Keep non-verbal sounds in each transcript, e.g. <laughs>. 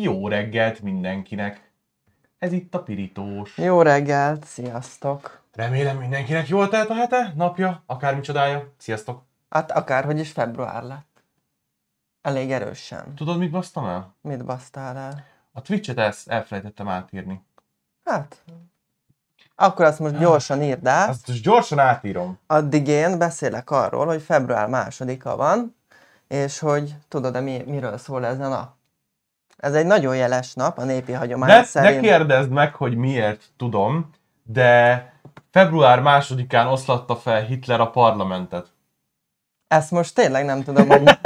Jó reggelt mindenkinek! Ez itt a Pirítós. Jó reggelt, sziasztok! Remélem mindenkinek jól telt a hete, napja, akármi csodája. Sziasztok! Hát akárhogy is február lett. Elég erősen. Tudod, mit basztam el? Mit basztál el? A Twitch-et ezt elfelejtettem átírni. Hát, akkor azt most gyorsan írd át. Azt most gyorsan átírom. Addig én beszélek arról, hogy február másodika van, és hogy tudod-e mi, miről szól ez a nap? Ez egy nagyon jeles nap a népi hagyomány Ne, ne szerint. kérdezd meg, hogy miért tudom, de február másodikán oszlatta fel Hitler a parlamentet. Ezt most tényleg nem tudom, hogy... <laughs>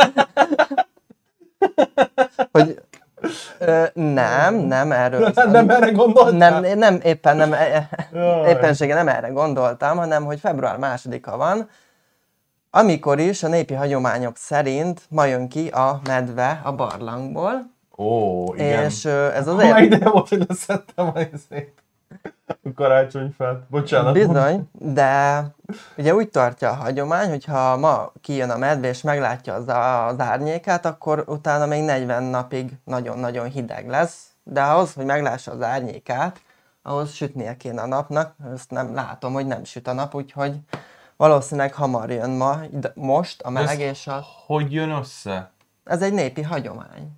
hogy ö, nem, nem erről. Nem erre gondoltál? nem, nem, éppen nem, e- Jaj. éppenséggel nem erre gondoltam, hanem hogy február másodika van, amikor is a népi hagyományok szerint ma jön ki a medve a barlangból, Ó, igen. és ez Már azért ide volt, hogy leszettem a izét. A karácsonyfát. Bocsánat. bizony, de ugye úgy tartja a hagyomány, hogy ha ma kijön a medve és meglátja az, az árnyékát, akkor utána még 40 napig nagyon-nagyon hideg lesz, de ahhoz, hogy meglássa az árnyékát, ahhoz sütnie kéne a napnak, ezt nem látom, hogy nem süt a nap, úgyhogy valószínűleg hamar jön ma, most a meleg, Ez- és a, Hogy jön össze? ez egy népi hagyomány.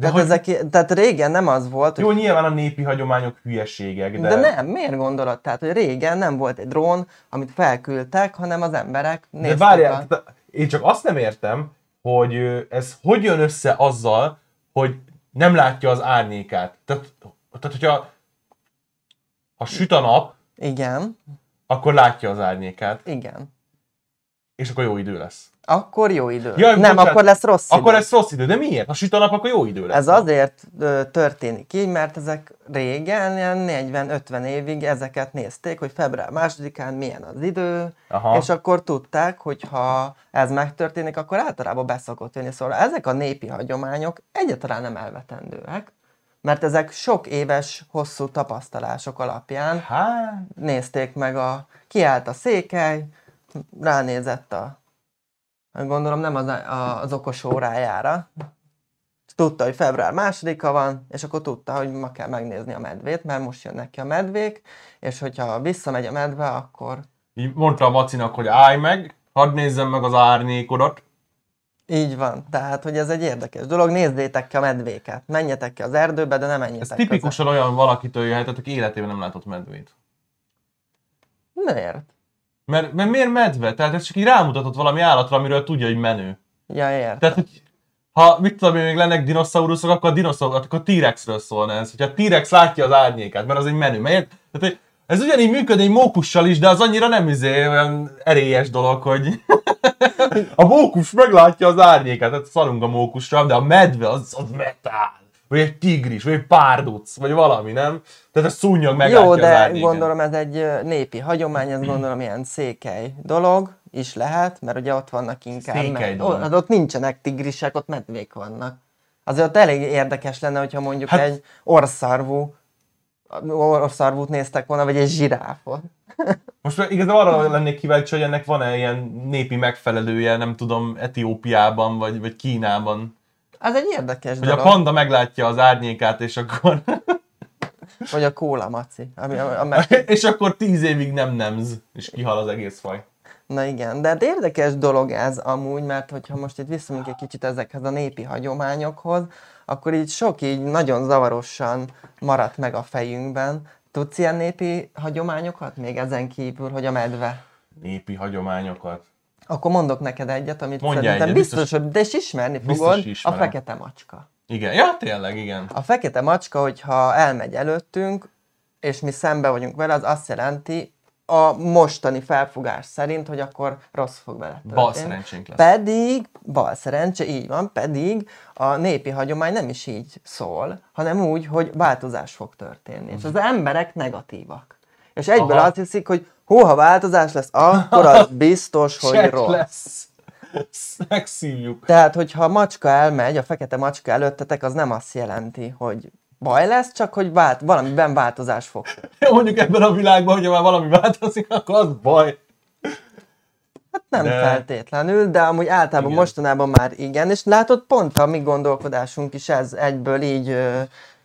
De Tehát, hogy... ezek, tehát régen nem az volt, hogy Jó, nyilván a népi hagyományok hülyeségek, de... De... de nem, miért gondolod? Tehát, hogy régen nem volt egy drón, amit felküldtek, hanem az emberek De nézték várjál, a... én csak azt nem értem, hogy ez hogy jön össze azzal, hogy nem látja az árnyékát. Tehát, tehát hogyha ha süt a nap, Igen, akkor látja az árnyékát, igen. és akkor jó idő lesz. Akkor jó idő. Jaj, nem, bocsánat. akkor lesz rossz idő. Akkor ez rossz idő, de miért? Ha süt a nap, akkor jó idő lesz. Ez azért ö, történik így, mert ezek régen, ilyen 40-50 évig ezeket nézték, hogy február másodikán milyen az idő, Aha. és akkor tudták, hogy ha ez megtörténik, akkor általában beszokott jönni. Szóval ezek a népi hagyományok egyáltalán nem elvetendőek, mert ezek sok éves, hosszú tapasztalások alapján Hát, nézték meg a... Kiállt a székely, ránézett a... Gondolom nem az, a, az okos órájára. Tudta, hogy február másodika van, és akkor tudta, hogy ma kell megnézni a medvét, mert most jönnek ki a medvék, és hogyha visszamegy a medve, akkor így mondta a Macinak, hogy állj meg, hadd nézzem meg az árnyékodat. így van. Tehát, hogy ez egy érdekes dolog. Nézzétek ki a medvéket. Menjetek ki az erdőbe, de nem menjetek Ez tipikusan olyan valakitől jöhetett, aki életében nem látott medvét. közel. Miért? Mert, mert miért medve? Tehát ez csak így rámutatott valami állatra, amiről tudja, hogy menő. Ja, értem. Tehát, hogy ha mit tudom én, még lennek dinoszauruszok, akkor a dinoszauruszok, akkor T-Rexről szólna ez. Hogyha a T-Rex látja az árnyékát, mert az egy menő. Mert tehát, ez ugyanígy működik egy mókussal is, de az annyira nem izé, olyan erélyes dolog, hogy <laughs> a mókus meglátja az árnyékát, tehát szarunk a mókusra, de a medve az, az metál. Vagy egy tigris, vagy egy párduc, vagy valami, nem? Tehát a szúnyog meglátja Jó, az de árnyékát. gondolom ez egy népi hagyomány, ez gondolom ilyen székely dolog is lehet, mert ugye ott vannak inkább... Székely med-. Ott, hát ott nincsenek tigrisek, ott medvék vannak. Azért ott elég érdekes lenne, hogyha mondjuk Hát- hát... egy orszarvú orszarvút néztek volna, vagy egy zsiráfot. <laughs> Most már igazából arra lennék kíváncsi, hogy ennek van-e ilyen népi megfelelője, nem tudom, Etiópiában vagy, vagy Kínában. Ez egy érdekes Hogy a dolog. panda meglátja az árnyékát, és akkor, <laughs> Vagy a kóla maci. Ami, a, a me- <laughs> és akkor tíz évig nem nemz, és kihal az egész faj. Na igen, de hát érdekes dolog ez amúgy, mert hogyha most itt visszamegyünk egy kicsit ezekhez a népi hagyományokhoz, akkor így sok így nagyon zavarosan maradt meg a fejünkben. Tudsz ilyen népi hagyományokat még ezen kívül, hogy a medve? Népi hagyományokat. Akkor mondok neked egyet, amit Mondja szerintem egyet, biztos, biztos- hogy de is ismerni fogod, ismerem. a fekete macska. Igen, ja tényleg, igen. A fekete macska, hogyha elmegy előttünk, és mi szembe vagyunk vele, az azt jelenti, a mostani felfogás szerint, hogy akkor rossz fog vele történni. Bal szerencsénk lesz. Pedig, bal szerencse, így van, pedig a népi hagyomány nem is így szól, hanem úgy, hogy változás fog történni. És az emberek negatívak. És egyből Aha. azt hiszik, hogy hú, ha változás lesz, akkor az <laughs> biztos, hogy rossz. lesz. Megszívjuk. Tehát, hogyha a macska elmegy, a fekete macska előttetek, az nem azt jelenti, hogy baj lesz, csak hogy vált, valamiben változás fog. <laughs> Mondjuk ebben a világban, hogyha már valami változik, akkor az baj. Hát nem De- feltétlenül, de amúgy általában Igen. mostanában már igen, és látod, pont a mi gondolkodásunk is ez egyből így,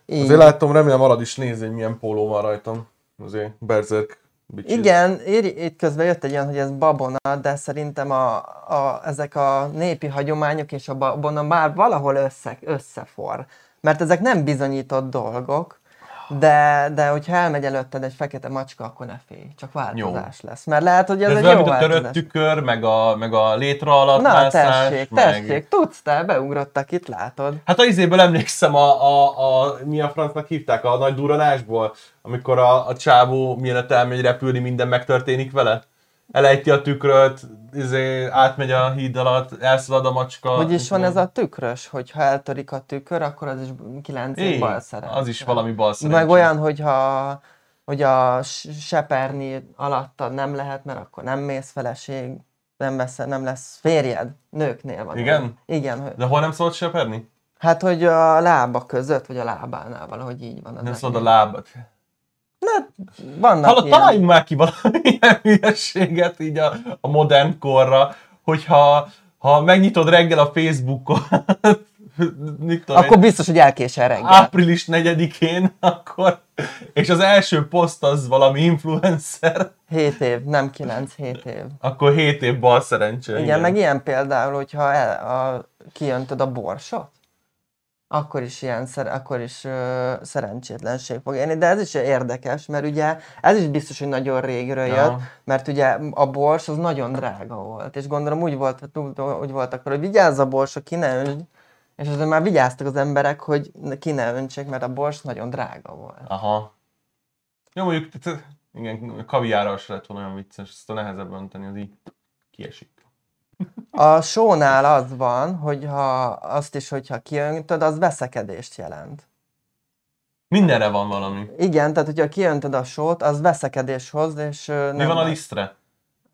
így Azért látom, remélem Alad is nézi, hogy milyen póló van rajtam. Azért Berserk bitches. Igen, ír, itt közben jött egy olyan, hogy ez babona, de szerintem a, a, ezek a népi hagyományok és a babona már valahol össze, összefor. Mert ezek nem bizonyított dolgok, de, de hogyha elmegy előtted egy fekete macska, akkor ne félj, csak változás lesz. Mert lehet, hogy ez, ez egy jó mint a törött változás. tükör, meg a, meg a létra alatt Na mászás, tessék, meg... tessék, tudsz te, beugrottak itt, látod. Hát az izéből emlékszem, a, a, a, mi a francnak hívták, a nagy duranásból, amikor a, a csávó mielőtt elmegy repülni, minden megtörténik vele. Elejti a tükröt, izé, átmegy a híd alatt, elszalad a macska. Hogy is van ez a tükrös, hogy ha eltörik a tükör, akkor az is 9 Éj, év bal szerencsé. Az is valami bal Meg olyan, hogyha hogy a seperni alattad nem lehet, mert akkor nem mész feleség, nem, vesz, nem lesz férjed. Nőknél van. Igen? olyan. Igen. hogy- De hol nem szabad seperni? Hát, hogy a lába között, vagy a lábánál valahogy így van. Nem ezek. szabad a lábat. Vannak Hallod, ilyen. találjunk már ki valamilyen <laughs> hülyeséget így a, a modern korra, hogyha ha megnyitod reggel a Facebookot, <laughs> tudom, Akkor biztos, hogy elkésel reggel. április 4-én, <laughs> akkor, és az első poszt az valami influencer, 7 év, nem 9, 7 év. akkor 7 év bal szerencse. Igen, igen, meg ilyen például, hogyha el, a, kijöntöd a borsot, akkor is ilyen, szer, akkor is ö, szerencsétlenség fog érni, de ez is érdekes, mert ugye ez is biztos, hogy nagyon régről Ja. jött, mert ugye a bors az nagyon drága volt, és gondolom úgy, volt, úgy voltak vele, hogy vigyázz a borsra, ki ne öntsd, és azért már vigyáztak az emberek, hogy ki ne öntsék, mert a bors nagyon drága volt. Aha. Jó, mondjuk, igen, kaviárral se lett volna olyan vicces, ezt a nehezebb önteni, az így kiesik. A sónál az van, hogyha azt is, hogyha kiöntöd, az veszekedést jelent. Mindenre van valami. Igen, tehát hogyha kiöntöd a sót, az veszekedés hoz, és Mi van a lisztre?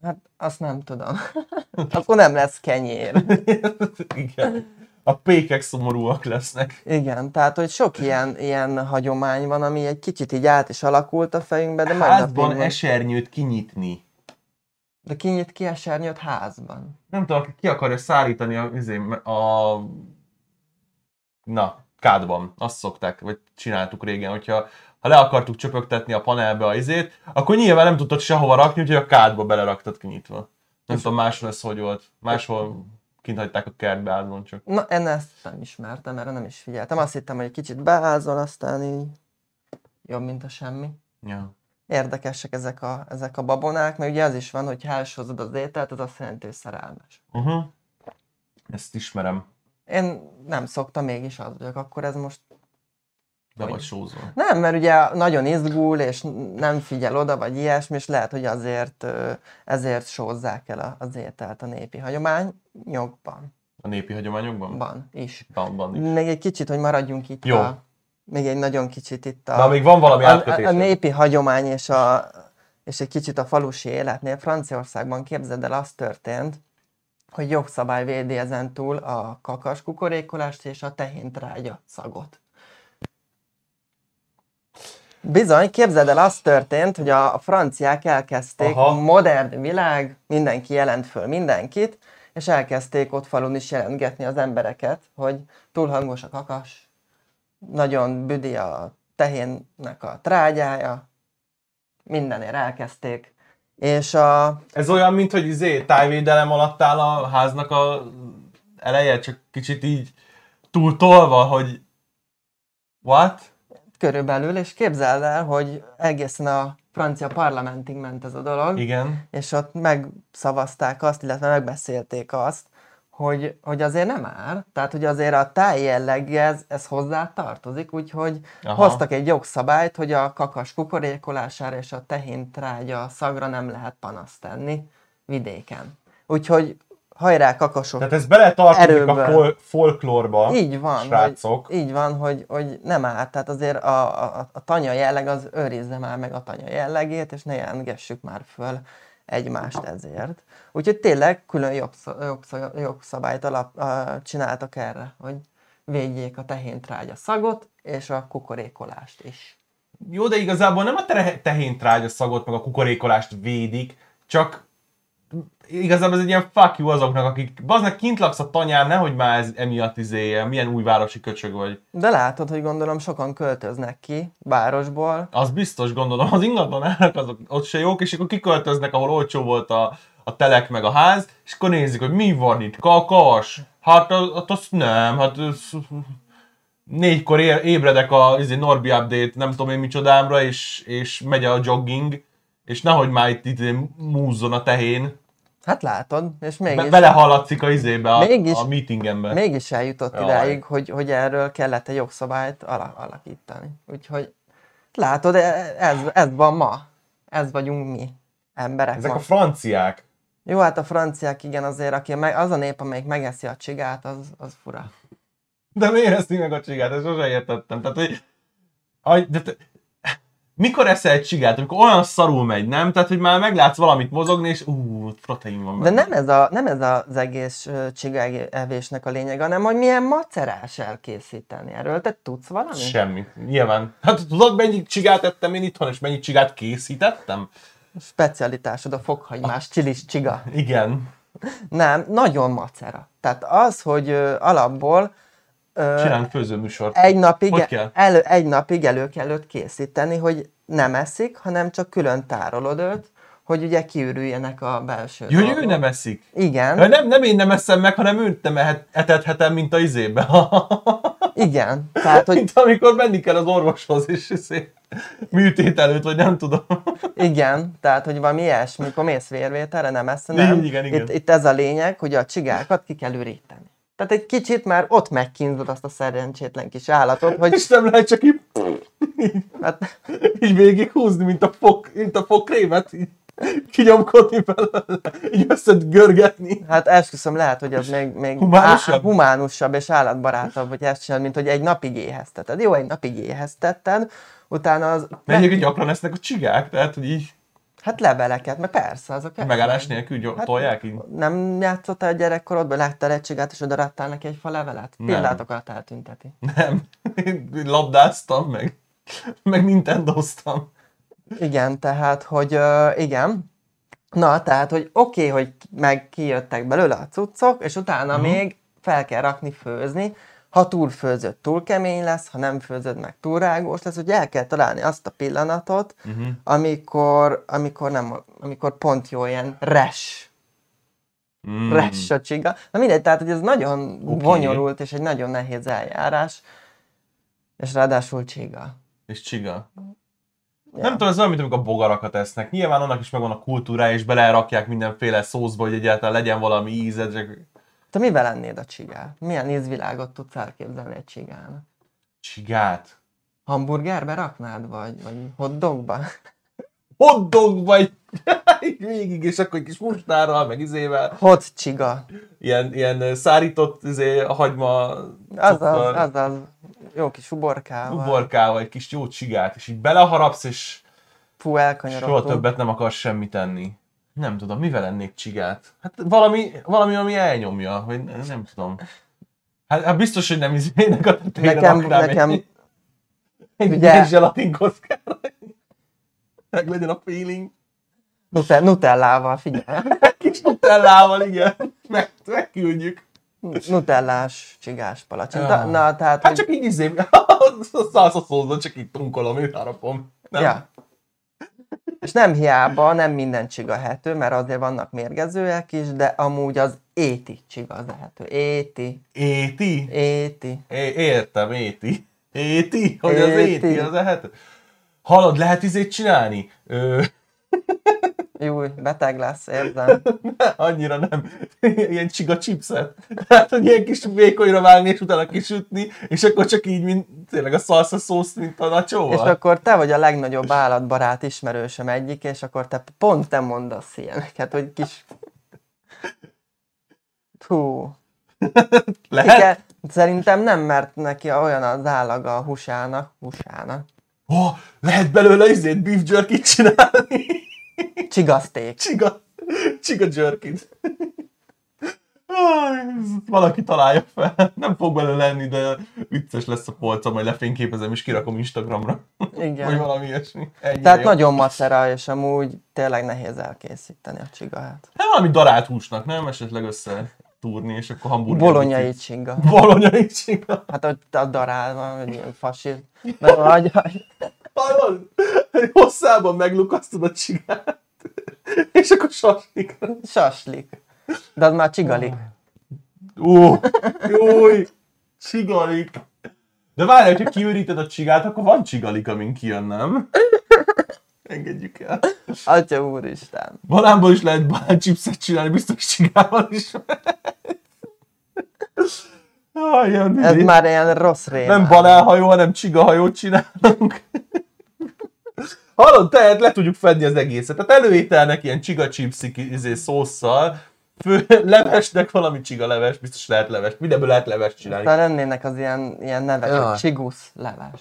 Hát azt nem tudom. <laughs> Akkor nem lesz kenyér. <laughs> Igen. A pékek szomorúak lesznek. Igen, tehát hogy sok ilyen, ilyen hagyomány van, ami egy kicsit így át is alakult a fejünkbe, de majd Házban napig van. esernyőt kinyitni. De kinyit ki esernyőt házban. Nem tudom, ki akarja szállítani a, izé, a na, kádban. Azt szokták, vagy csináltuk régen, hogyha ha le akartuk csöpögtetni a panelbe a izét, akkor nyilván nem tudtad sehova rakni, úgyhogy a kádba beleraktad kinyitva. Nem tudom, máshol ez hogy volt. Máshol kint hagyták a kertbe áldon csak. Na, én ezt nem ismertem, erre nem is figyeltem. Azt hittem, hogy egy kicsit beázol, aztán így jobb, mint a semmi. Ja. Érdekesek ezek a, ezek a babonák, mert ugye az is van, hogy ha elsózod az ételt, az azt jelenti, hogy szerelmes. Uh-huh. Ezt ismerem. Én nem szoktam, mégis az vagyok, akkor ez most De vagy sózol. Nem, mert ugye nagyon izgul, és nem figyel oda, vagy ilyesmi, és lehet, hogy azért ezért sózzák el az ételt a népi hagyományokban. A népi hagyományokban? Van is. Van, van. is. Még egy kicsit, hogy maradjunk itt Jó. a... Még egy nagyon kicsit itt a... Na, még van valami a, a, a népi hagyomány és, a, és egy kicsit a falusi életnél Franciaországban képzeld el, az történt, hogy jogszabály védi ezen túl a kakas kukorékolást és a tehéntrágya szagot. Bizony, képzeld el, az történt, hogy a, franciák elkezdték, Aha. Aha. modern világ, mindenki jelent föl mindenkit, és elkezdték ott falun is jelentgetni az embereket, hogy túl hangos a kakas, nagyon büdi a tehénnek a trágyája, mindenért elkezdték. És a, Ez olyan, mint hogy izé, tájvédelem alatt áll a háznak a eleje, csak kicsit így túl tolva, hogy what? körülbelül, és képzeld el, hogy egészen a francia parlamentig ment ez a dolog, Igen. és ott megszavazták azt, illetve megbeszélték azt, hogy, hogy azért nem áll, tehát hogy azért a táj jelleghez ez hozzá tartozik, úgyhogy Aha. Hoztak egy jogszabályt, hogy a kakas kukorékolására és a tehén szagra nem lehet panaszt tenni vidéken. Úgyhogy hajrá kakasok! Tehát ez bele tartozik a Erőből. fol- folklórba, Így van, srácok. hogy, így van, hogy, hogy nem áll. Tehát azért a, a, a tanya jelleg az őrizze már meg a tanya jellegét, és ne jelentgessük már föl egymást ezért. Úgyhogy tényleg külön jogsz- jogsz- jogszabályt alap, uh, csináltak erre, hogy védjék a tehéntrágya szagot, és a kukorékolást is. Jó, de igazából nem a te- tehéntrágya szagot, meg a kukorékolást védik, csak igazából ez egy ilyen fuck you azoknak, akik, baznak kint laksz a tanyán, nehogy már ez emiatt izé, milyen újvárosi köcsög vagy. De látod, hogy gondolom sokan költöznek ki városból. Az biztos gondolom, az ingatlan árak azok ott se jók, és akkor kiköltöznek, ahol olcsó volt a, a telek meg a ház, és akkor nézik, hogy mi van itt, kakas, hát az, az nem, hát ez, négykor ébredek a izé, Norbi update, nem tudom én micsodámra, és, és megy a jogging, és nehogy már itt, itt múzzon a tehén. Hát látod, és Be- mégis, belehaladszik a izébe, a, Mégis- a meetingembe. mégis eljutott Jaj. idáig, hogy, hogy erről kellett egy jogszabályt ala- alakítani. Úgyhogy látod, e- ez, ez van ma. Ez vagyunk mi, emberek Ezek ma. a franciák. Jó, hát a franciák igen azért, aki meg, az a nép, amelyik megeszi a csigát, az, az fura. De miért eszi meg a csigát? Ezt sose értettem. Tehát, hogy... De te... Mikor eszel egy csigát? Amikor olyan szarul megy, nem? Tehát, hogy már meglátsz valamit mozogni, és ú, protein van De benne. nem ez, a, nem ez az egész ö, csiga evésnek a lényeg, hanem hogy milyen macerás elkészíteni. Erről te tudsz valami? Semmi. Nyilván. Hát tudod, mennyit csigát ettem én itthon, és mennyit csigát készítettem? Specialitásod a fokhagymás csilis csiga. Igen. Nem, nagyon macera. Tehát az, hogy alapból Csinálunk főzőműsort. egy napig, Hogy kell? elő, egy napig elő kell őt készíteni, hogy nem eszik, hanem csak külön tárolod őt, hogy ugye kiürüljenek a belső Jó, hogy ő nem eszik. Igen, Ja, Nem, nem én nem eszem meg, hanem őt nem ehet, etethetem, mint a izébe. <laughs> igen. Tehát, hogy mint amikor menni kell az orvoshoz, és izé, műtét előtt, vagy nem tudom. <laughs> Igen, tehát, hogy valami ilyesmi, amikor mész vérvételre, nem eszem. Igen, igen, igen. Itt, itt, ez a lényeg, hogy a csigákat ki kell üríteni. Tehát egy kicsit már ott megkínzod azt a szerencsétlen kis állatot, hogy És nem lehet csak így, hát, így végig húzni, mint a fok, mint a fogkrémet, így kinyomkodni belőle, így összed görgetni. hát esküszöm, lehet, hogy az még, még Humánusabb? á- humánusabb és állatbarátabb, hogy ezt csinálod, mint hogy egy napig éhezteted. Jó, egy napig éheztetted, utána az, Mert egyébként gyakran esznek a csigák, tehát hogy így hát leveleket, meg persze, azok megállás nélkül gy- Hát- tolják így. Nem játszottál a gyerekkorodban, láttál egy csigát, és oda raktál neki egy fa levelet? Nem. Pillanatokat eltünteti. Nem. Én labdáztam, meg, meg Nintendoztam. Igen, tehát, hogy ö, igen. Na, tehát, hogy oké, okay, hogy meg kijöttek belőle a cuccok, és utána uh-huh. még fel kell rakni főzni. Ha túl főzött, túl kemény lesz, ha nem főzöd meg, túl rágós lesz, hogy el kell találni azt a pillanatot, uh-huh. amikor, amikor, nem, amikor pont jó ilyen res, Mm. res a csiga. Na mindegy, tehát, hogy ez nagyon okay. bonyolult, és egy nagyon nehéz eljárás, és ráadásul csiga. És csiga. Ja. Nem tudom, ez olyan, mint amikor bogarakat esznek. Nyilván annak is megvan a kultúrája, és belerakják mindenféle szószba, hogy egyáltalán legyen valami íze. Csak... Te mivel ennéd a csigát? Milyen ízvilágot tudsz elképzelni egy csigának? Csigát. Hamburgerbe raknád, vagy, vagy hotdogba? Hotdog vagy így végig, és akkor egy kis mustárral, meg izével. Hot csiga. Ilyen, ilyen szárított izé, hagyma, Azaz, azaz. Jó kis uborkával. uborkával, egy kis jó csigát, és így beleharapsz, és Fú, soha többet nem akarsz semmit tenni. Nem tudom, mivel ennék csigát? Hát valami, valami ami elnyomja, vagy ne- nem tudom. Hát, hát biztos, hogy nem izének a tetejére Nekem, nekem, egy, egy ugye- ugye... zselatinkoszkára. Meg legyen a feeling. Nutell- nutellával, figyelj. Kis nutellával, igen. Meg, megküldjük. Nutellás csigás palacsinta. Ja. Na, tehát, Hát hogy... csak így izé, <laughs> a szalsza szózon, csak így tunkolom, ő harapom. Nem? Ja. És nem hiába, nem minden csiga ehető, mert azért vannak mérgezőek is, de amúgy az éti csiga az ehető. Éti, Éti? éti. É, értem, éti. Éti? Hogy az Éti. éti, az lehet? Hallod, lehet izét csinálni? Ö, Jó, beteg lesz, érzem. <laughs> annyira nem. <laughs> Ilyen csiga chipset. Tehát, hogy ilyen kis vékonyra vágni, és utána kisütni, és akkor csak így, mint tényleg a salsa szósz, mint a És nacsóval. akkor te vagy a legnagyobb állatbarát ismerősöm egyik, és akkor te pont te mondasz ilyeneket, hogy kis... Hú. <laughs> Lehet? Igen, szerintem nem, mert neki olyan az állaga a húsának, húsának. Oh, lehet belőle izét beef jerky csinálni. Csigaszték. Csiga, csiga ez valaki találja fel. Nem fog bele lenni, de vicces lesz a polca, majd lefényképezem és kirakom Instagramra. Vagy Igen. valami ilyesmi. Ennyi Tehát jó. nagyon macera, és amúgy tényleg nehéz elkészíteni a csigahát. Hát valami darált húsnak, nem? Esetleg össze túrni, és akkor hamburger. Bolonyai csiga. Bolonyai csiga. Hát ott a darál van, hogy fasi. De vagy, Hallod? Hosszában meglukasztod a csigát. És akkor saslik. saslik. De az már csigalik. Ó, jój, csigalik. De várj, hogyha kiüríted a csigát, akkor van csigalik, amin kijön, nem? Engedjük el. Atya úristen. Banámból is lehet banánchipset csinálni, biztos csigával is. Ah, ilyen Ez már ilyen rossz rém. Nem banánhajó, hanem csigahajót csinálunk. Hallod, tehát le tudjuk fedni az egészet. Tehát előételnek ilyen csiga chipsik izé, szósszal, fő, levesnek valami csiga leves, biztos lehet leves, mindenből lehet leves csinálni. Aztán lennének az ilyen, ilyen nevek, hogy csigusz leves.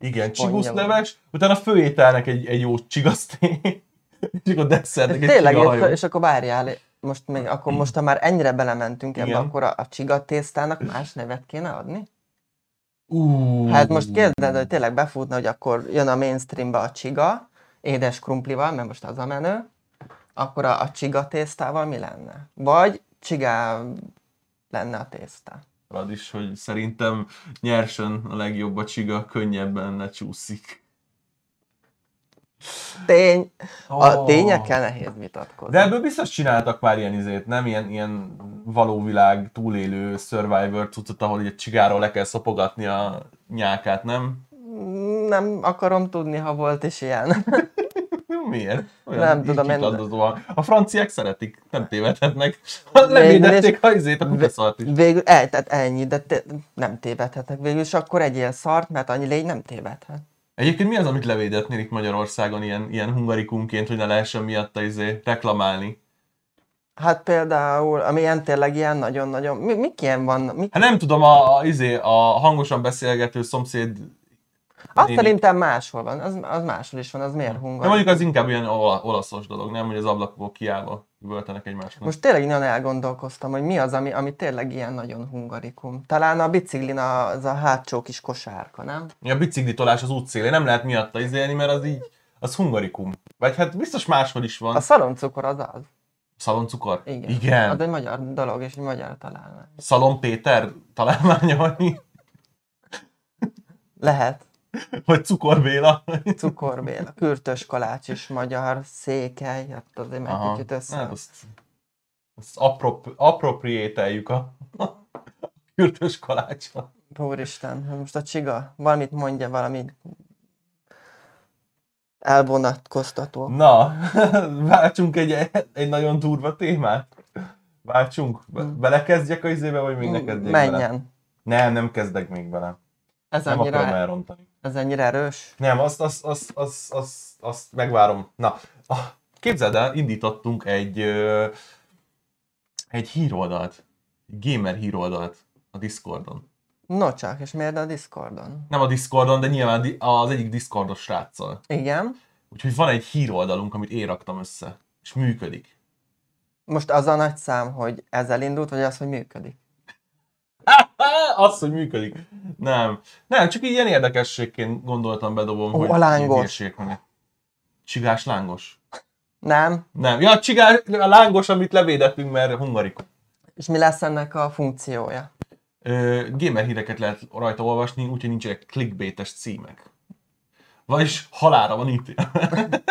Igen, csigusz leves, utána főételnek egy, egy jó csigaszté, <laughs> és akkor desszertnek egy Tényleg, csigahajó. és, és akkor várjál, most még, akkor most, ha már ennyire belementünk ebbe, Igen. akkor a, a csiga tésztának más nevet kéne adni? Ú, Hát most kérdezed, hogy tényleg befutna, hogy akkor jön a mainstreambe a csiga, édes krumplival, mert most az a menő, akkor a, a csiga tésztával mi lenne? Vagy csigá lenne a tészta. Az is, hogy szerintem nyersen a legjobb a csiga, könnyebben lecsúszik. Tény, a Ó. tényekkel nehéz vitatkozni. De ebből biztos csináltak már ilyen izét, nem? Ilyen, ilyen való világ túlélő Survivor cuccot, ahol egy csigáról le kell szopogatni a nyákát, nem? Nem akarom tudni, ha volt is ilyen. <laughs> Miért? Nem tudom, én-. A franciák szeretik, nem tévedhetnek. <laughs> Levédették a izét, a kutaszart is. Végül, el, tehát ennyi, de te, nem tévedhetek végül, és akkor egyél szart, mert annyi légy nem tévedhet. Egyébként mi az, amit levédetnél itt Magyarországon ilyen, ilyen hungarikumként, hogy ne lehessen miatta izé reklamálni? Hát például, ami ilyen tényleg ilyen nagyon-nagyon, mi, mik ilyen van, mik, Hát nem tudom, a, a, izé, a hangosan beszélgető szomszéd... azt néni- szerintem máshol van, az, az máshol is van, az miért De hungar? mondjuk az inkább ilyen ola, olaszos dolog, nem? Hogy az ablakból kiállva üvöltenek egymásnak. Most tényleg nagyon elgondolkoztam, hogy mi az, ami, ami tényleg ilyen nagyon hungarikum. Talán a biciklin az a hátsó kis kosárka, nem? A biciklitolás az útszélén nem lehet miatta izélni, mert az így, az hungarikum. Vagy hát biztos máshol is van. A szaloncukor az az. Szaloncukor? Igen. Igen. Az egy magyar dolog, és egy magyar találmány. Szalon Péter találmánya van, Lehet. Vagy Cukor Béla. Cukorbéla, kürtös kalács is magyar, székely, hát azért meg kicsit össze. Hát azt, azt appropriételjük a, a <laughs> kürtös kalácsra. Úristen, most a csiga, valamit mondja, valami elvonatkoztató. Na, <laughs> váltsunk egy, egy nagyon durva témát. Váltsunk. Be, belekezdjek a izébe, vagy még ne kezdjek bele? Menjen. Nem, nem kezdek még bele. Ez Nem akarom annyira, elrontani. ez annyira erős. Nem, azt, azt, azt, azt, azt, azt megvárom. Na, képzeld el, indítottunk egy, egy híroldalt. Gamer híroldalt a Discordon. No csak, és miért a Discordon? Nem a Discordon, de nyilván az egyik Discordos sráccal. Igen. Úgyhogy van egy híroldalunk, amit én raktam össze. És működik. Most az a nagy szám, hogy ez elindult, vagy az, hogy működik? <laughs> Az, hogy működik. Nem. Nem, csak így ilyen érdekességként gondoltam, bedobom, Ó, hogy a lángos. Csigás lángos. Nem? Nem. Ja, a csigás, a lángos, amit levédettünk, mert hungarikum. És mi lesz ennek a funkciója? Ö, gamer híreket lehet rajta olvasni, úgyhogy nincsenek clickbaites címek. Vagyis halára van ítélve. <laughs>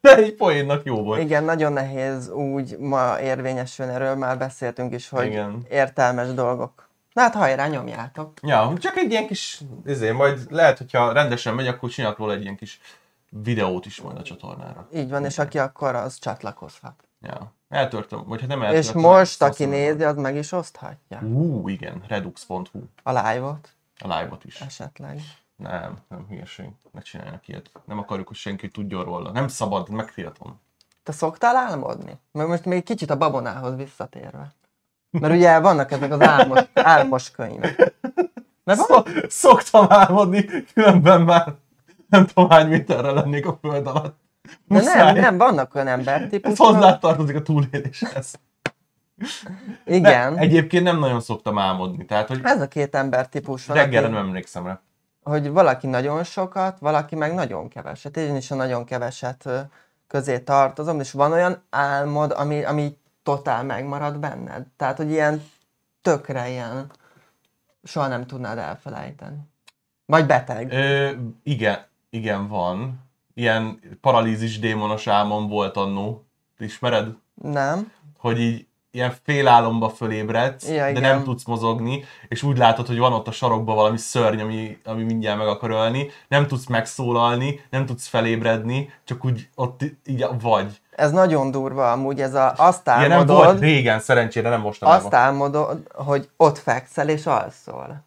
De egy poénnak jó volt. Igen, nagyon nehéz úgy ma érvényesülni, erről már beszéltünk is, hogy Igen. értelmes dolgok. Na hát hajrá, nyomjátok. Ja, csak egy ilyen kis, ezért majd lehet, hogyha rendesen megy, akkor csinálok róla egy ilyen kis videót is majd a csatornára. Így van, és aki akkor, az csatlakozhat. Ja. Eltörtem, vagy hát nem És eltörtem. most, aki nézi, az meg is oszthatja. Ú, igen, redux.hu. A live-ot A live-ot is. esetleg. Nem, nem hülyeség. Ne csináljanak ilyet. Nem akarjuk, hogy senki tudjon róla. Nem szabad, megtiltom. Te szoktál álmodni? Mert most még kicsit a babonához visszatérve. Mert ugye vannak ezek az álmos, álmos könyvek. Mert van, Szok, szoktam álmodni, különben már nem tudom hány méterre lennék a föld alatt. de nem, nem, vannak olyan Ez embertípusok, hozzátartozik a túléléshez. Igen. De egyébként nem nagyon szoktam álmodni, tehát hogy Ez a két ember típus van, reggelre nem emlékszem rá. hogy valaki nagyon sokat, valaki meg nagyon keveset. Én is a nagyon keveset közé tartozom, és van olyan álmod, ami, ami totál megmarad benned. Tehát, hogy ilyen tökre ilyen soha nem tudnád elfelejteni. Vagy beteg. Ö, igen, igen, van. Ilyen paralízis démonos álmom volt annó. Ismered? Nem? Hogy így ilyen félálomba fölébredsz, Ja, de nem tudsz mozogni, és úgy látod, hogy van ott a sarokban valami szörny, ami, ami mindjárt meg akar ölni, nem tudsz megszólalni, nem tudsz felébredni, csak úgy ott így vagy. Ez nagyon durva amúgy, ez a, azt Ilyen nem álmodod, volt régen, szerencsére nem mostanában. azt álmodod, hogy ott fekszel és alszol.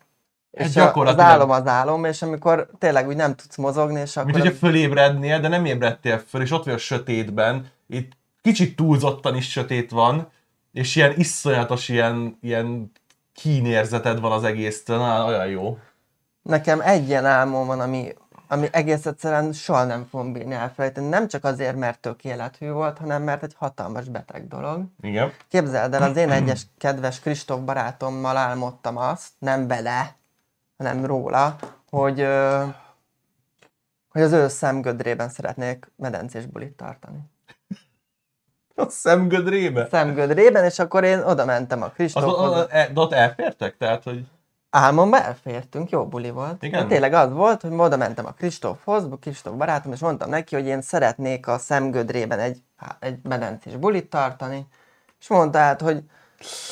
Ez És az gyakorlatilag- álom az álom, és amikor tényleg úgy nem tudsz mozogni, és akkor... Mint hogyha fölébrednél, de nem ébredtél föl, és ott vagy a sötétben, itt kicsit túlzottan is sötét van, és ilyen iszonyatos, ilyen, ilyen kínérzeted van az egésztől, na, olyan jó. Nekem egy ilyen álmom van, ami, ami egész egyszerűen soha nem fogom bírni elfelejteni. Nem csak azért, mert tök élethű volt, hanem mert egy hatalmas beteg dolog. Igen. Képzeld el, az én egyes kedves Kristóf barátommal álmodtam azt, nem vele, hanem róla, hogy, hogy az ő szemgödrében szeretnék medencés bulit tartani. A szemgödrébe? Szemgödrében, és akkor én oda mentem a Kristófhoz. az, de ott elfértek? Tehát, hogy Álmomban elfértünk, jó buli volt. Igen? De tényleg az volt, hogy oda mentem a Kristófhoz, Kristóf barátom, és mondtam neki, hogy én szeretnék a szemgödrében egy, egy medencés bulit tartani, és mondta hát, hogy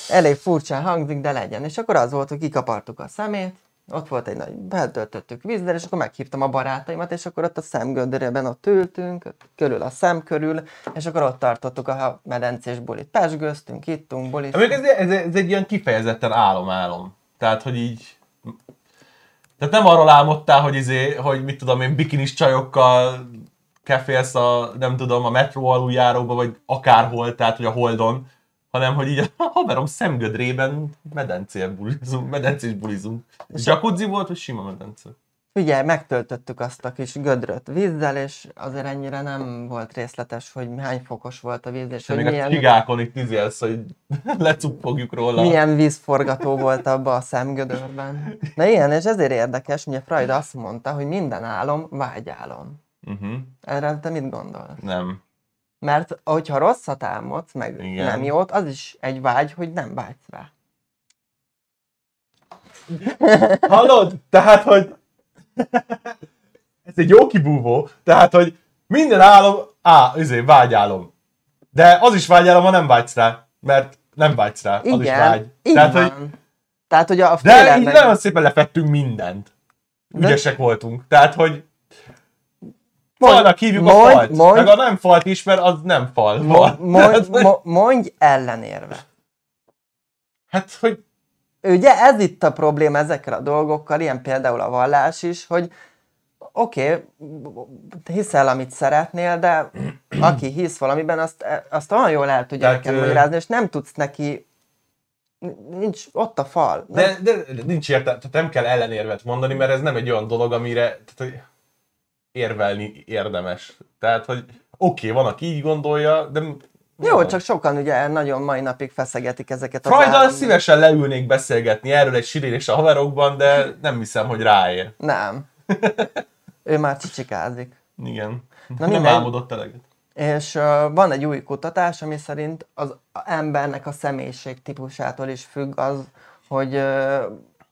elég furcsán hangzik, de legyen. És akkor az volt, hogy kikapartuk a szemét, ott volt egy nagy, betöltöttük vízzel, és akkor meghívtam a barátaimat, és akkor ott a szemgödrében ott ültünk, ott körül a szem körül, és akkor ott tartottuk a medencés bulit. Pesgőztünk, ittunk, bulit. Ez, ez, ez, egy ilyen kifejezetten álom-álom. Tehát, hogy így... Tehát nem arról álmodtál, hogy, izé, hogy mit tudom én, bikinis csajokkal kefélsz a, nem tudom, a metró aluljáróba, vagy akárhol, tehát, hogy a Holdon, hanem, hogy így a haverom szemgödrében medencél bulizunk, medencés bulizunk. Jacuzzi volt, vagy sima medence? Figyelj, megtöltöttük azt a kis gödröt vízzel, és azért ennyire nem volt részletes, hogy hány fokos volt a víz, és Te hogy még a milyen, csigákon itt izélsz, hogy <laughs> lecuppogjuk róla. milyen vízforgató volt abba a szemgödörben. Na ilyen, és ezért érdekes, ugye Freud azt mondta, hogy minden álom vágyálom. Uh-huh. Erre te mit gondolsz? Nem. Mert hogyha rosszat álmodsz, meg Igen. Igen. nem jót, az is egy vágy, hogy nem vágysz rá. <laughs> Hallod? Tehát, hogy... <laughs> Ez egy jó kibúvó. Tehát, hogy minden álom... Á, izé, vágyálom. De az is vágyálom, ha nem vágysz rá. Mert nem vágysz rá. Az is Igen, vágy. így Tehát, van. hogy... Tehát, hogy a De így nagyon szépen lefettünk mindent. De- Ügyesek voltunk. Tehát, hogy... Mondj- Falnak hívjuk a mondj- falt. mondj- Meg a nem falt is, mert az nem fal. Mo- Fal. mondj, ellenérve. Hát, hogy... Ugye ez itt a probléma ezekkel a dolgokkal, ilyen például a vallás is, hogy oké, okay, hiszel, amit szeretnél, de aki hisz valamiben, azt, azt olyan jól el tudja Tehát, neked magyarázni, és nem tudsz neki, nincs ott a fal. Nem, De, de, de nincs értelme, tehát nem kell ellenérvet mondani, mert ez nem egy olyan dolog, amire tehát, érvelni érdemes. Tehát, hogy oké, okay, van, aki így gondolja, de... Jó, csak sokan ugye nagyon mai napig feszegetik ezeket az Freuddal állam- szívesen leülnék beszélgetni erről egy sirér és a haverokban, de nem hiszem, hogy ráér. Nem. <laughs> ő már csicsikázik. Igen. Na nem mindegy. álmodott eleget. És uh, van egy új kutatás, ami szerint az embernek a személyiség típusától is függ az, hogy uh,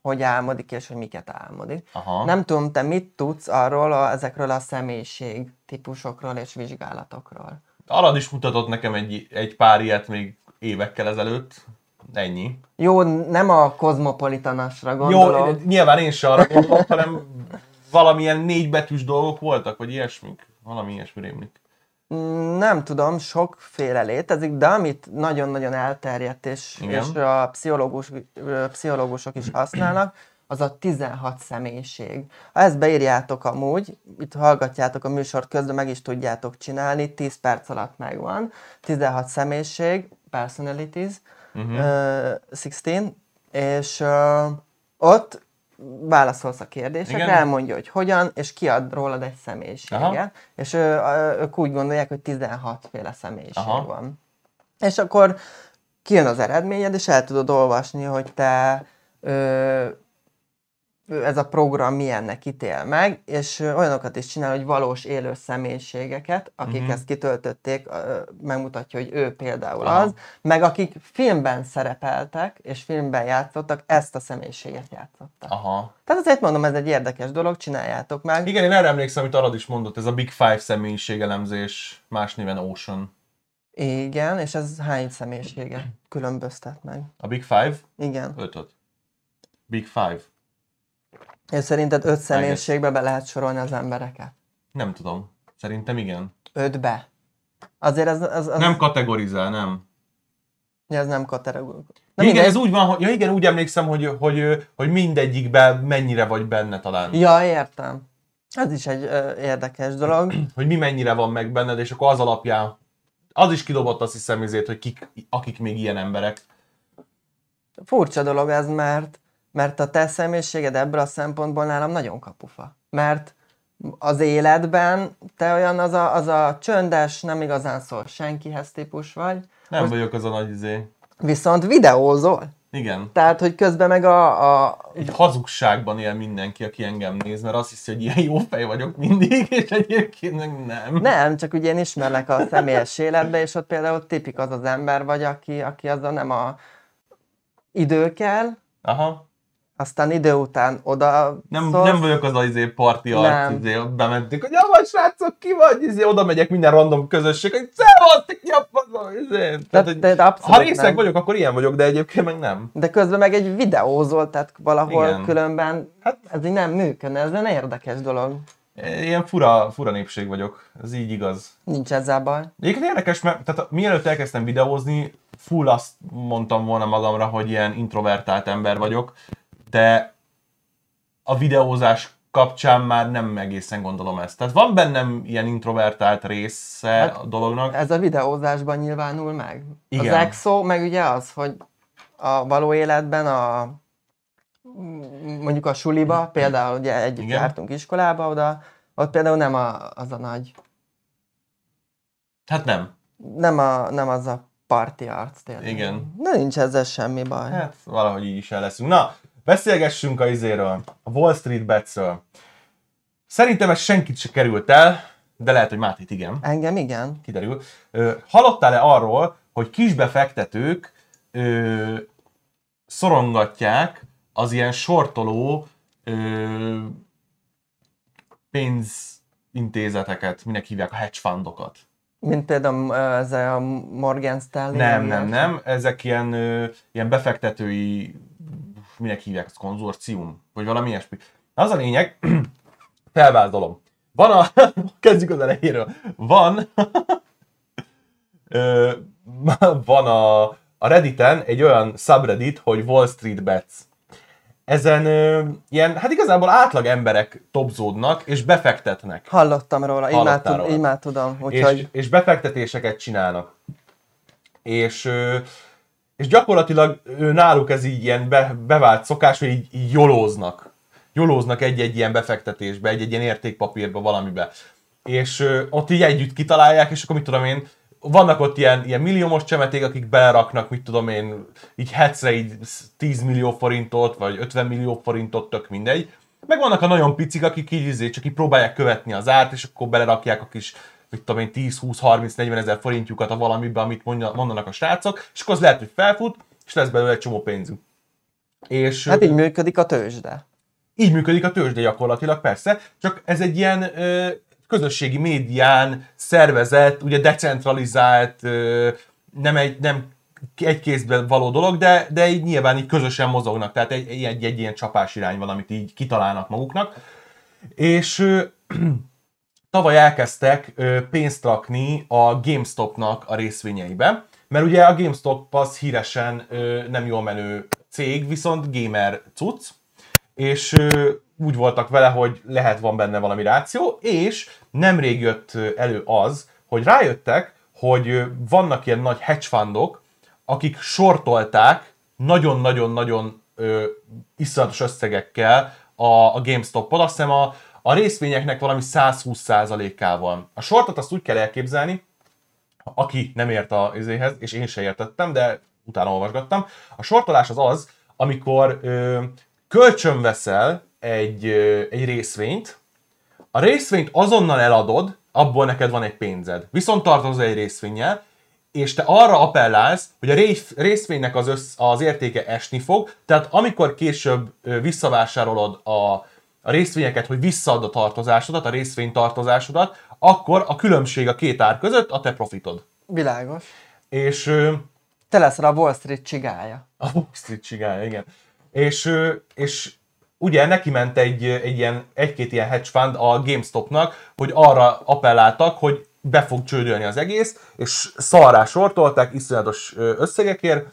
hogy álmodik és hogy miket álmodik. Aha. Nem tudom, te mit tudsz arról, a, ezekről a személyiség típusokról és vizsgálatokról. Arad is mutatott nekem egy, egy pár ilyet még évekkel ezelőtt. Ennyi. Jó, nem a kozmopolitanasra Jó, gondolok. nyilván én sem arra gondolok, hanem valamilyen négybetűs dolgok voltak, vagy ilyesmik. Valami ilyesmi rémlik. Nem tudom, sokféle létezik, de amit nagyon-nagyon elterjedt, és, Igen. és a pszichológus, pszichológusok is használnak, az a 16 személyiség. Ha ezt beírjátok amúgy, itt hallgatjátok a műsort közben, meg is tudjátok csinálni, 10 perc alatt megvan. 16 személyiség, personalities, Mhm. ö, 16, és ö, ott válaszolsz a kérdésekre, Igen. elmondja, hogy hogyan, és kiad rólad egy személyiséget. Aha. És ö, ők úgy gondolják, hogy 16 féle személyiség Aha. van. És akkor kijön az eredményed, és el tudod olvasni, hogy te ö, ez a program milyennek ítél meg, és olyanokat is csinál, hogy valós élő személyiségeket, akik Mhm. ezt kitöltötték, megmutatja, hogy ő például Aha. az, meg akik filmben szerepeltek, és filmben játszottak, ezt a személyiséget játszottak. Aha. Tehát azért mondom, ez egy érdekes dolog, csináljátok meg. Igen, én erre emlékszem, amit Arad is mondott, ez a Big Five személyiségelemzés, más néven Ocean. Igen, és ez hány személyiséget különböztet meg? A Big Five? Igen. Ötöt. Big Five. És szerinted öt személyiségbe be lehet sorolni az embereket? Nem tudom. Szerintem igen. Ötbe. Azért ez, ez, ez, Nem kategorizál, nem. ez nem kategórikus. Na igen, ez úgy van, hogy, ja igen, úgy emlékszem, hogy, hogy, hogy mindegyikben mennyire vagy benne talán. Ja, értem. Ez is egy ö, érdekes dolog. <clears throat> Hogy mi mennyire van meg benned, és akkor az alapján az is kidobott azt hiszem izét, hogy kik, akik még ilyen emberek. Furcsa dolog ez, mert, mert a te személyiséged ebből a szempontból nálam nagyon kapufa. Mert az életben te olyan az a, az a csöndes, nem igazán szól senkihez típus vagy, Nem Most- vagyok az a nagy izé. viszont videózol. Igen. Tehát, hogy közben meg a, a Egy hazugságban él mindenki, aki engem néz, mert azt hiszi, hogy ilyen jó fej vagyok mindig, <laughs> és egyébként meg nem. Nem, csak ugye én ismerlek a személyes életbe, és ott például tipik az az ember vagy, aki, aki az a nem a idő kell, Aha. Aztán idő után oda Nem, szólsz. nem vagyok az a izé parti arc, izé, bementünk, hogy javasz srácok, ki vagy, izé, oda megyek minden random közösség, hogy szevasz, te ki a faszom, izé. Tehát, tehát abszolút ha részeg nem. vagyok, akkor ilyen vagyok, de egyébként meg nem. De közben meg egy videózol, tehát valahol Igen. különben Hát- ez így nem működne, ez egy érdekes dolog. Ilyen fura, fura népség vagyok, ez így igaz. Nincs ezzel baj. Egyébként érdekes, mert tehát, mielőtt elkezdtem videózni, full azt mondtam volna magamra, hogy ilyen introvertált ember vagyok, de a videózás kapcsán már nem egészen gondolom ezt. Tehát van bennem ilyen introvertált része Hát, a dolognak. Ez a videózásban nyilvánul meg. Igen. Az exo, meg ugye az, hogy a való életben a mondjuk a suliba, például ugye együtt Igen. jártunk iskolába, oda, ott például nem a, az a nagy, Hát nem. nem, a, nem az a party arc tényleg. Igen. De nincs ezzel semmi baj. Hát valahogy így is el leszünk. Na, beszélgessünk a izéről, a Wall Street Betsről. Szerintem ez senkit se került el, de lehet, hogy Mátét igen. Engem igen. kiderül. Hallottál-e arról, hogy kisbefektetők ö, szorongatják az ilyen sortoló ö, pénzintézeteket, minek hívják a hedge fundokat? Mint például ez a Morgan Stanley. Nem, nem, nem. Ezek ilyen, ilyen befektetői, minek hívják, az konzorcium, vagy valami ilyesmi. Az a lényeg, <clears throat> felvázolom. Van a, <laughs> kezdjük az elejéről. Van, <laughs> ö, <laughs> van a, a Redditen egy olyan subreddit, hogy Wall Street Bets. Ezen ö, ilyen, hát igazából átlag emberek topzódnak és befektetnek. Hallottam róla, így már, tud, róla. így már tudom. és, Úgyhogy és befektetéseket csinálnak. És, ö, és gyakorlatilag ö, náluk ez így ilyen be, bevált szokás, hogy így, így jolóznak. Jolóznak egy-egy ilyen befektetésbe, egy-egy ilyen értékpapírba, valamibe. És ö, ott így együtt kitalálják, és akkor mit tudom én, vannak ott ilyen, ilyen milliómos csemeték, akik beleraknak, mit tudom én, így hetre így 10 millió forintot, vagy 50 millió forintot, tök mindegy. Meg vannak a nagyon picik, akik így izé, csak így próbálják követni az árt, és akkor belerakják a kis, mit tudom én, 10, 20, 30, 40 ezer forintjukat a valamibe, amit mondanak a srácok, és akkor az lehet, hogy felfut, és lesz belőle egy csomó pénzük. És hát így működik a tőzsde. így működik a tőzsde gyakorlatilag, persze, csak ez egy ilyen ö, közösségi médián szervezett, ugye decentralizált, ö, nem egy, nem egy kézben való dolog, de, de így nyilván így közösen mozognak, tehát egy, egy, egy, egy ilyen csapás irány van, amit így kitalálnak maguknak. És ö, <clears throat> tavaly elkezdtek pénzt rakni a GameStopnak a részvényeibe, mert ugye a GameStop az híresen nem jól menő cég, viszont gamer cucc, és úgy voltak vele, hogy lehet van benne valami ráció, és nemrég jött elő az, hogy rájöttek, hogy vannak ilyen nagy hedge fundok, akik sortolták nagyon-nagyon-nagyon iszonyatos összegekkel a, a GameStop-ot. Azt hiszem a, a részvényeknek valami 120%-ával. A sortot azt úgy kell elképzelni, aki nem ért a izéhez, és én se értettem, de utána olvasgattam. A sortolás az az, amikor ö, kölcsönveszel egy, ö, egy részvényt, a részvényt azonnal eladod, abból neked van egy pénzed. Viszont tartozol egy részvényel, és te arra appellálsz, hogy a rész, részvénynek az, össz, az értéke esni fog, tehát amikor később visszavásárolod a, a részvényeket, hogy visszaad a tartozásodat, a részvény tartozásodat, akkor a különbség a két ár között a te profitod. Világos. És Te leszel a Wall Street csigája. a Wall Street csinálja, igen. És, és ugye neki ment egy, egy ilyen, egy-két ilyen hedge fund a GameStopnak, hogy arra appelláltak, hogy be fog csődölni az egész, és szarrá sortolták iszonyatos összegekért,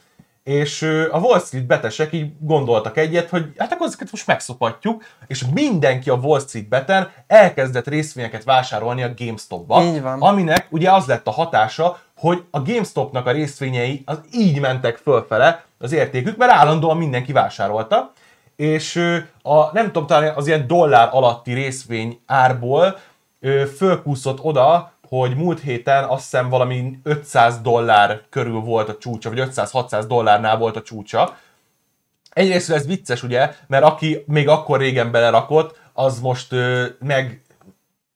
és a Wall Street betesek így gondoltak egyet, hogy hát akkor ezeket most megszopatjuk, és mindenki a Wall Street beten elkezdett részvényeket vásárolni a GameStopba, Így van. aminek ugye az lett a hatása, hogy a GameStopnak a részvényei az így mentek fölfele az értékük, mert állandóan mindenki vásárolta, és a, nem tudom, talán az ilyen dollár alatti részvény árból fölkúszott oda, hogy múlt héten azt hiszem valami 500 dollár körül volt a csúcsa, vagy 500-600 dollárnál volt a csúcsa. Egyrészt ez vicces, ugye, mert aki még akkor régen belerakott, az most ö, meg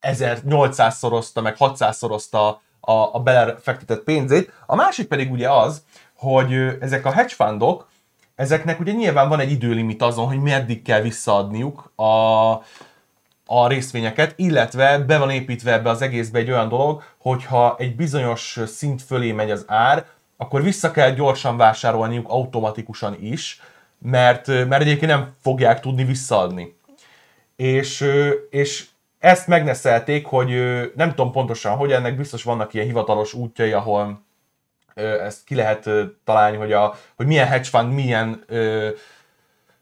1800 szorozta, meg 600 szorozta a, a belefektetett pénzét. A másik pedig ugye az, hogy ö, ezek a hedge fundok, ezeknek ugye nyilván van egy időlimit azon, hogy meddig kell visszaadniuk a, a részvényeket, illetve be van építve ebbe az egészbe egy olyan dolog, hogyha egy bizonyos szint fölé megy az ár, akkor vissza kell gyorsan vásárolniuk automatikusan is, mert, mert egyébként nem fogják tudni visszaadni. És, és ezt megneszelték, hogy nem tudom pontosan, hogy ennek biztos vannak ilyen hivatalos útjai, ahol ezt ki lehet találni, hogy, a, hogy milyen hedge fund milyen ö,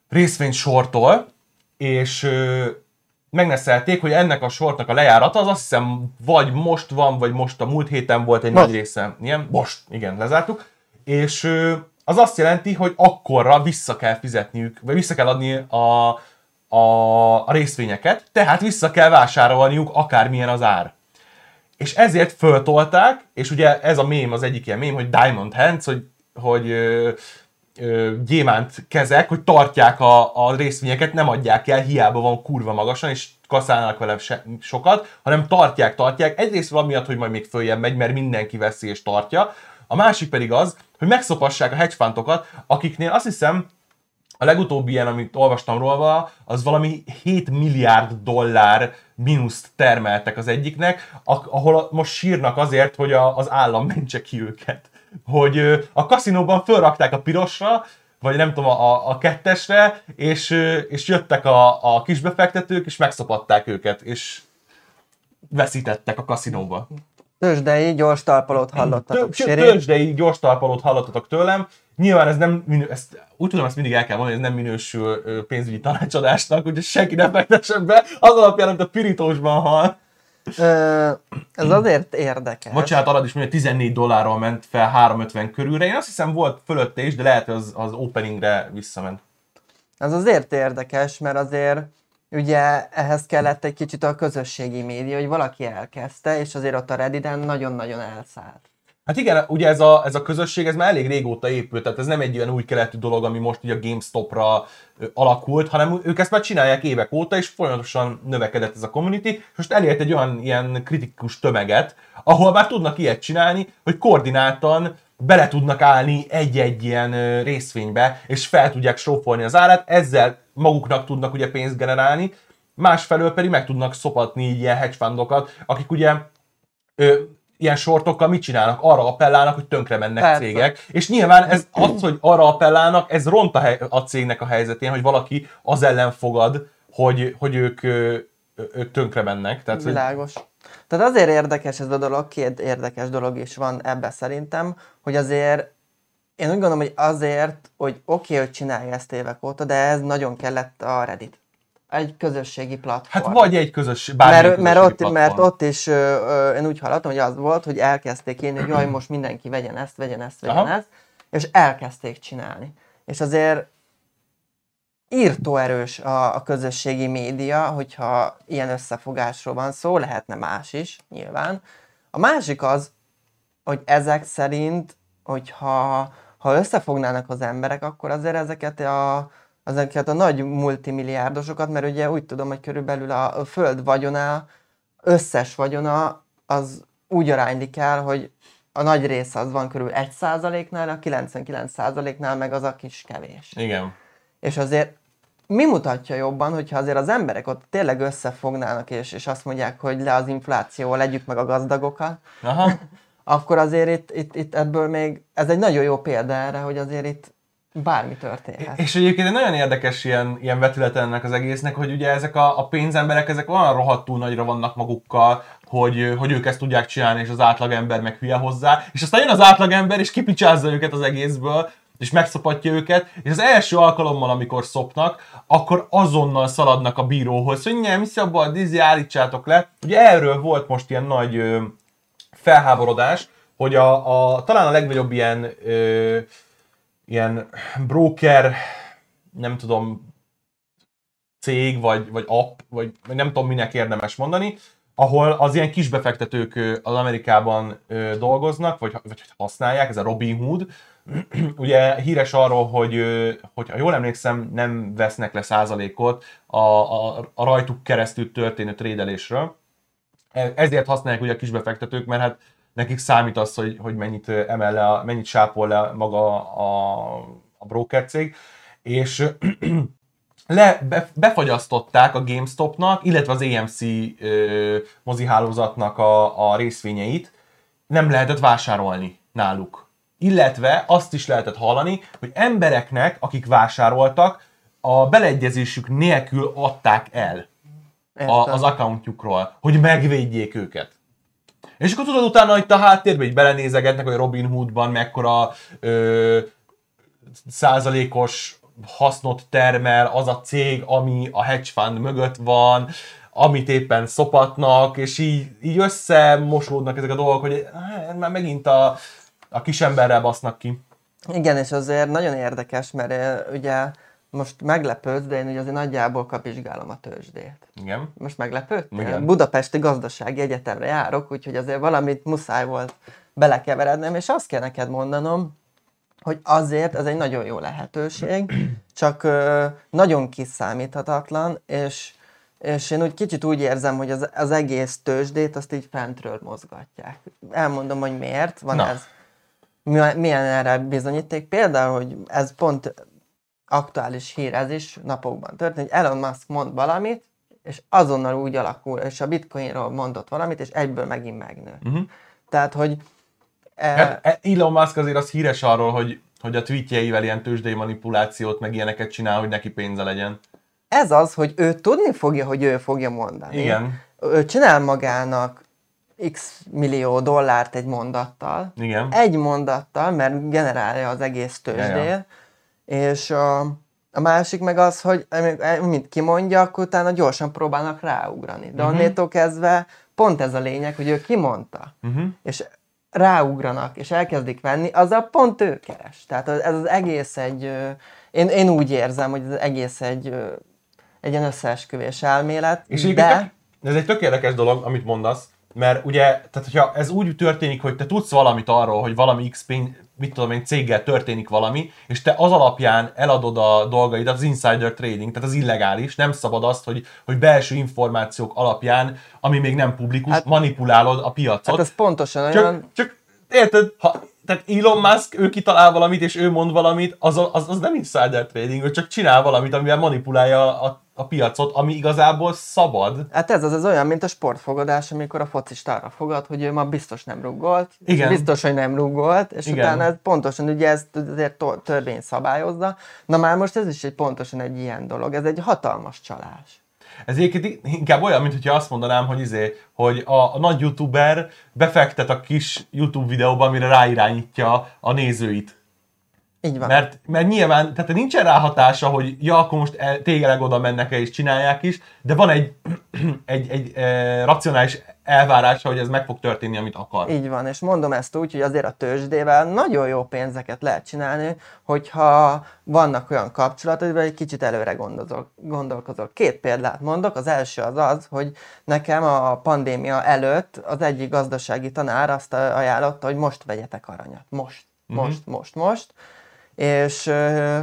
részvényt sortol, és megneszelték, hogy ennek a sortnak a lejárata az azt hiszem vagy most van, vagy most a múlt héten volt egy Most. nagy része. Ilyen, most, igen, lezártuk. És az azt jelenti, hogy akkorra vissza kell fizetniük, vagy vissza kell adni a, a, a részvényeket, tehát vissza kell vásárolniuk akármilyen az ár. És ezért föltolták, és ugye ez a mém, az egyik ilyen mém, hogy Diamond Hands, hogy, hogy gyémánt kezek, hogy tartják a, a részvényeket, nem adják el, hiába van kurva magasan, és kaszálnak vele se, sokat, hanem tartják, tartják. Egyrészt van miatt, hogy majd még följebb megy, mert mindenki veszi és tartja. A másik pedig az, hogy megszopassák a hedge fundokat, akiknél azt hiszem, a legutóbbi ilyen, amit olvastam róla, az valami 7 milliárd dollár mínuszt termeltek az egyiknek, ahol most sírnak azért, hogy a, az állam mentse ki őket. Hogy a kaszinóban fölrakták a pirosra, vagy nem tudom, a, a kettesre, és, és jöttek a, a kisbefektetők, és megszopatták őket, és veszítettek a kaszinóba. Tőzsdei gyors talpalót hallottatok, Tö-. Tőzsdei gyors talpalót hallottatok tőlem. Nyilván ez nem, ezt, úgy tudom, ezt mindig el kell mondani, ez nem minősül pénzügyi tanácsadásnak, úgyhogy senki ne fektessen be, az alapján, amit a pirítósban hal. Ez azért érdekes. Bocsánat, arad is mondja, 14 dollárról ment fel 350 körülre. Én azt hiszem volt fölötte is, de lehet, hogy az, az openingre visszament. Ez azért érdekes, mert azért ugye ehhez kellett egy kicsit a közösségi média, hogy valaki elkezdte, és azért ott a Redditen nagyon-nagyon elszállt. Hát igen, ugye ez a, ez a közösség, ez már elég régóta épült, tehát ez nem egy olyan új keletű dolog, ami most így a GameStop-ra alakult, hanem ők ezt már csinálják évek óta, és folyamatosan növekedett ez a community, és most elért egy olyan ilyen kritikus tömeget, ahol már tudnak ilyet csinálni, hogy koordináltan bele tudnak állni egy-egy ilyen részvénybe, és fel tudják sófolni az árát, ezzel maguknak tudnak ugye pénzt generálni, másfelől pedig meg tudnak szopatni ilyen hedge fundokat, akik ugye ilyen sortokkal mit csinálnak? Arra appellálnak, hogy tönkre mennek Persze. cégek. És nyilván ez az, hogy arra appellálnak, ez ront a, hely, a cégnek a helyzetén, hogy valaki az ellen fogad, hogy, hogy ők, ők tönkre mennek. Tehát, hogy, Világos. Tehát azért érdekes ez a dolog, két érdekes dolog is van ebbe szerintem, hogy azért én úgy gondolom, hogy azért, hogy oké, okay, hogy csinálja ezt évek óta, de ez nagyon kellett a Reddit. Egy közösségi platform. hát vagy egy közös, mert, mert, ott, mert platform. ott is ö, ö, én úgy hallottam, hogy az volt, hogy elkezdték írni, hogy jaj, most mindenki vegyen ezt, vegyen ezt, vegyen Aha. ezt, és elkezdték csinálni. És azért írtó erős a, a közösségi média, hogyha ilyen összefogásról van szó, lehetne más is, nyilván. A másik az, hogy ezek szerint, hogyha ha összefognának az emberek, akkor azért ezeket a, ezeket a nagy multimilliárdosokat, mert ugye úgy tudom, hogy körülbelül a föld vagyona, összes vagyona, az úgy aránylik el, hogy a nagy része az van körül 1%-nál, a 99%-nál meg az a kis kevés. Igen. És azért mi mutatja jobban, hogyha azért az emberek ott tényleg összefognának, és, és azt mondják, hogy le az infláció, legyük meg a gazdagokat, Aha. <laughs> akkor azért itt, itt, itt ebből még, ez egy nagyon jó példa erre, hogy azért itt bármi történhet. És egyébként egy nagyon érdekes ilyen, ilyen vetület ennek az egésznek, hogy ugye ezek a, a pénzemberek, ezek olyan rohadtul nagyra vannak magukkal, hogy, hogy ők ezt tudják csinálni, és az átlagember meg hülye hozzá, és aztán jön az átlagember, és kipicsázza őket az egészből, és megszopatja őket, és az első alkalommal, amikor szopnak, akkor azonnal szaladnak a bíróhoz, hogy nem, szabad, dizi, állítsátok le. Ugye erről volt most ilyen nagy ö, felháborodás, hogy a, a, talán a legnagyobb ilyen, ö, ilyen broker, nem tudom, cég, vagy, vagy app, vagy, vagy nem tudom minek érdemes mondani, ahol az ilyen kisbefektetők az Amerikában dolgoznak, vagy, vagy használják, ez a Robinhood, <clears throat> ugye híres arról, hogy, ö, hogy ha jól emlékszem, nem vesznek le százalékot a, a, a rajtuk keresztül történő trédelésről. E- Ezért használják ugye a kisbefektetők, mert hát nekik számít az, hogy, hogy mennyit emel le, mennyit sápol le maga a, a broker cég, és <clears throat> le, be, befagyasztották a GameStopnak, illetve az AMC ö, mozihálózatnak a, a részvényeit, nem lehetett vásárolni náluk. Illetve azt is lehetett hallani, hogy embereknek, akik vásároltak, a beleegyezésük nélkül adták el a, az accountjukról, hogy megvédjék őket. És akkor tudod, utána itt a háttérben így belenézegetnek, hogy Robin Hoodban mekkora ö, százalékos hasznot termel az a cég, ami a hedge fund mögött van, amit éppen szopatnak, és így, így összemosódnak ezek a dolgok, hogy hát, már megint a, a kisemberrel basznak ki. Igen, és azért nagyon érdekes, mert ugye most meglepődsz, de én ugye azért nagyjából kapizsgálom a tőzsdét. Igen. Most meglepődtél? Igen. Budapesti Gazdasági Egyetemre járok, úgyhogy azért valamit muszáj volt belekeverednem, és azt kell neked mondanom, hogy azért ez egy nagyon jó lehetőség, <clears throat> csak ö, nagyon kiszámíthatatlan, és, és én úgy kicsit úgy érzem, hogy az, az egész tőzsdét azt így fentről mozgatják. Elmondom, hogy miért van Na. ez. Mi- Milyen erre bizonyíték? Például, hogy ez pont aktuális hír, ez is napokban történt, hogy Elon Musk mond valamit, és azonnal úgy alakul, és a bitcoinról mondott valamit, és egyből megint megnő. Uh-huh. Tehát, hogy e, e- Elon Musk azért az híres arról, hogy, hogy a tweetjeivel ilyen tőzsdei manipulációt, meg ilyeneket csinál, hogy neki pénze legyen. ez az, hogy ő tudni fogja, hogy ő fogja mondani. Igen. Ő csinál magának x millió dollárt egy mondattal, Igen. egy mondattal, mert generálja az egész tőzsdét, Ja, és a, a másik meg az, hogy mint kimondja, akkor utána gyorsan próbálnak ráugrani. De Mhm. onnétól kezdve pont ez a lényeg, hogy ő kimondta, Uh-huh. és ráugranak, és elkezdik venni, azzal pont ő keres. Tehát ez az egész egy, én, én úgy érzem, hogy ez egész egy, egy ilyen összeesküvés elmélet, És de... ez egy tök érdekes dolog, amit mondasz, mert ugye, tehát hogyha ez úgy történik, hogy te tudsz valamit arról, hogy valami X pénz, mit tudom én, céggel történik valami, és te az alapján eladod a dolgaidat, az insider trading, tehát az illegális, nem szabad azt, hogy, hogy belső információk alapján, ami még nem publikus, hát, manipulálod a piacot. Hát ez pontosan olyan... Csak, csak érted, ha, tehát Elon Musk, ő kitalál valamit, és ő mond valamit, az, az, az nem insider trading, ő csak csinál valamit, amivel manipulálja a, a piacot, ami igazából szabad. Hát ez az, ez olyan, mint a sportfogadás, amikor a focista arra fogad, hogy ő ma biztos nem ruggolt, Igen. biztos, hogy nem ruggolt, és Igen. utána ez pontosan, ugye ezt azért törvény szabályozza. Na már most ez is egy pontosan egy ilyen dolog, ez egy hatalmas csalás. Ez egyébként inkább olyan, mint hogyha azt mondanám, hogy izé, hogy a, a nagy youtuber befektet a kis YouTube videóba, amire ráirányítja a nézőit. Így van. Mert, mert nyilván, tehát nincsen ráhatása, hogy ja, akkor most el, tényleg oda mennek el és csinálják is, de van egy, <clears throat> egy, egy e, racionális elvárása, hogy ez meg fog történni, amit akar. Így van, és mondom ezt úgy, hogy azért a tőzsdével nagyon jó pénzeket lehet csinálni, hogyha vannak olyan kapcsolatok, hogy egy kicsit előre gondozol, gondolkozol. Két példát mondok, az első az az, hogy nekem a pandémia előtt az egyik gazdasági tanár azt ajánlotta, hogy most vegyetek aranyat. Most, most, most, most. és ö,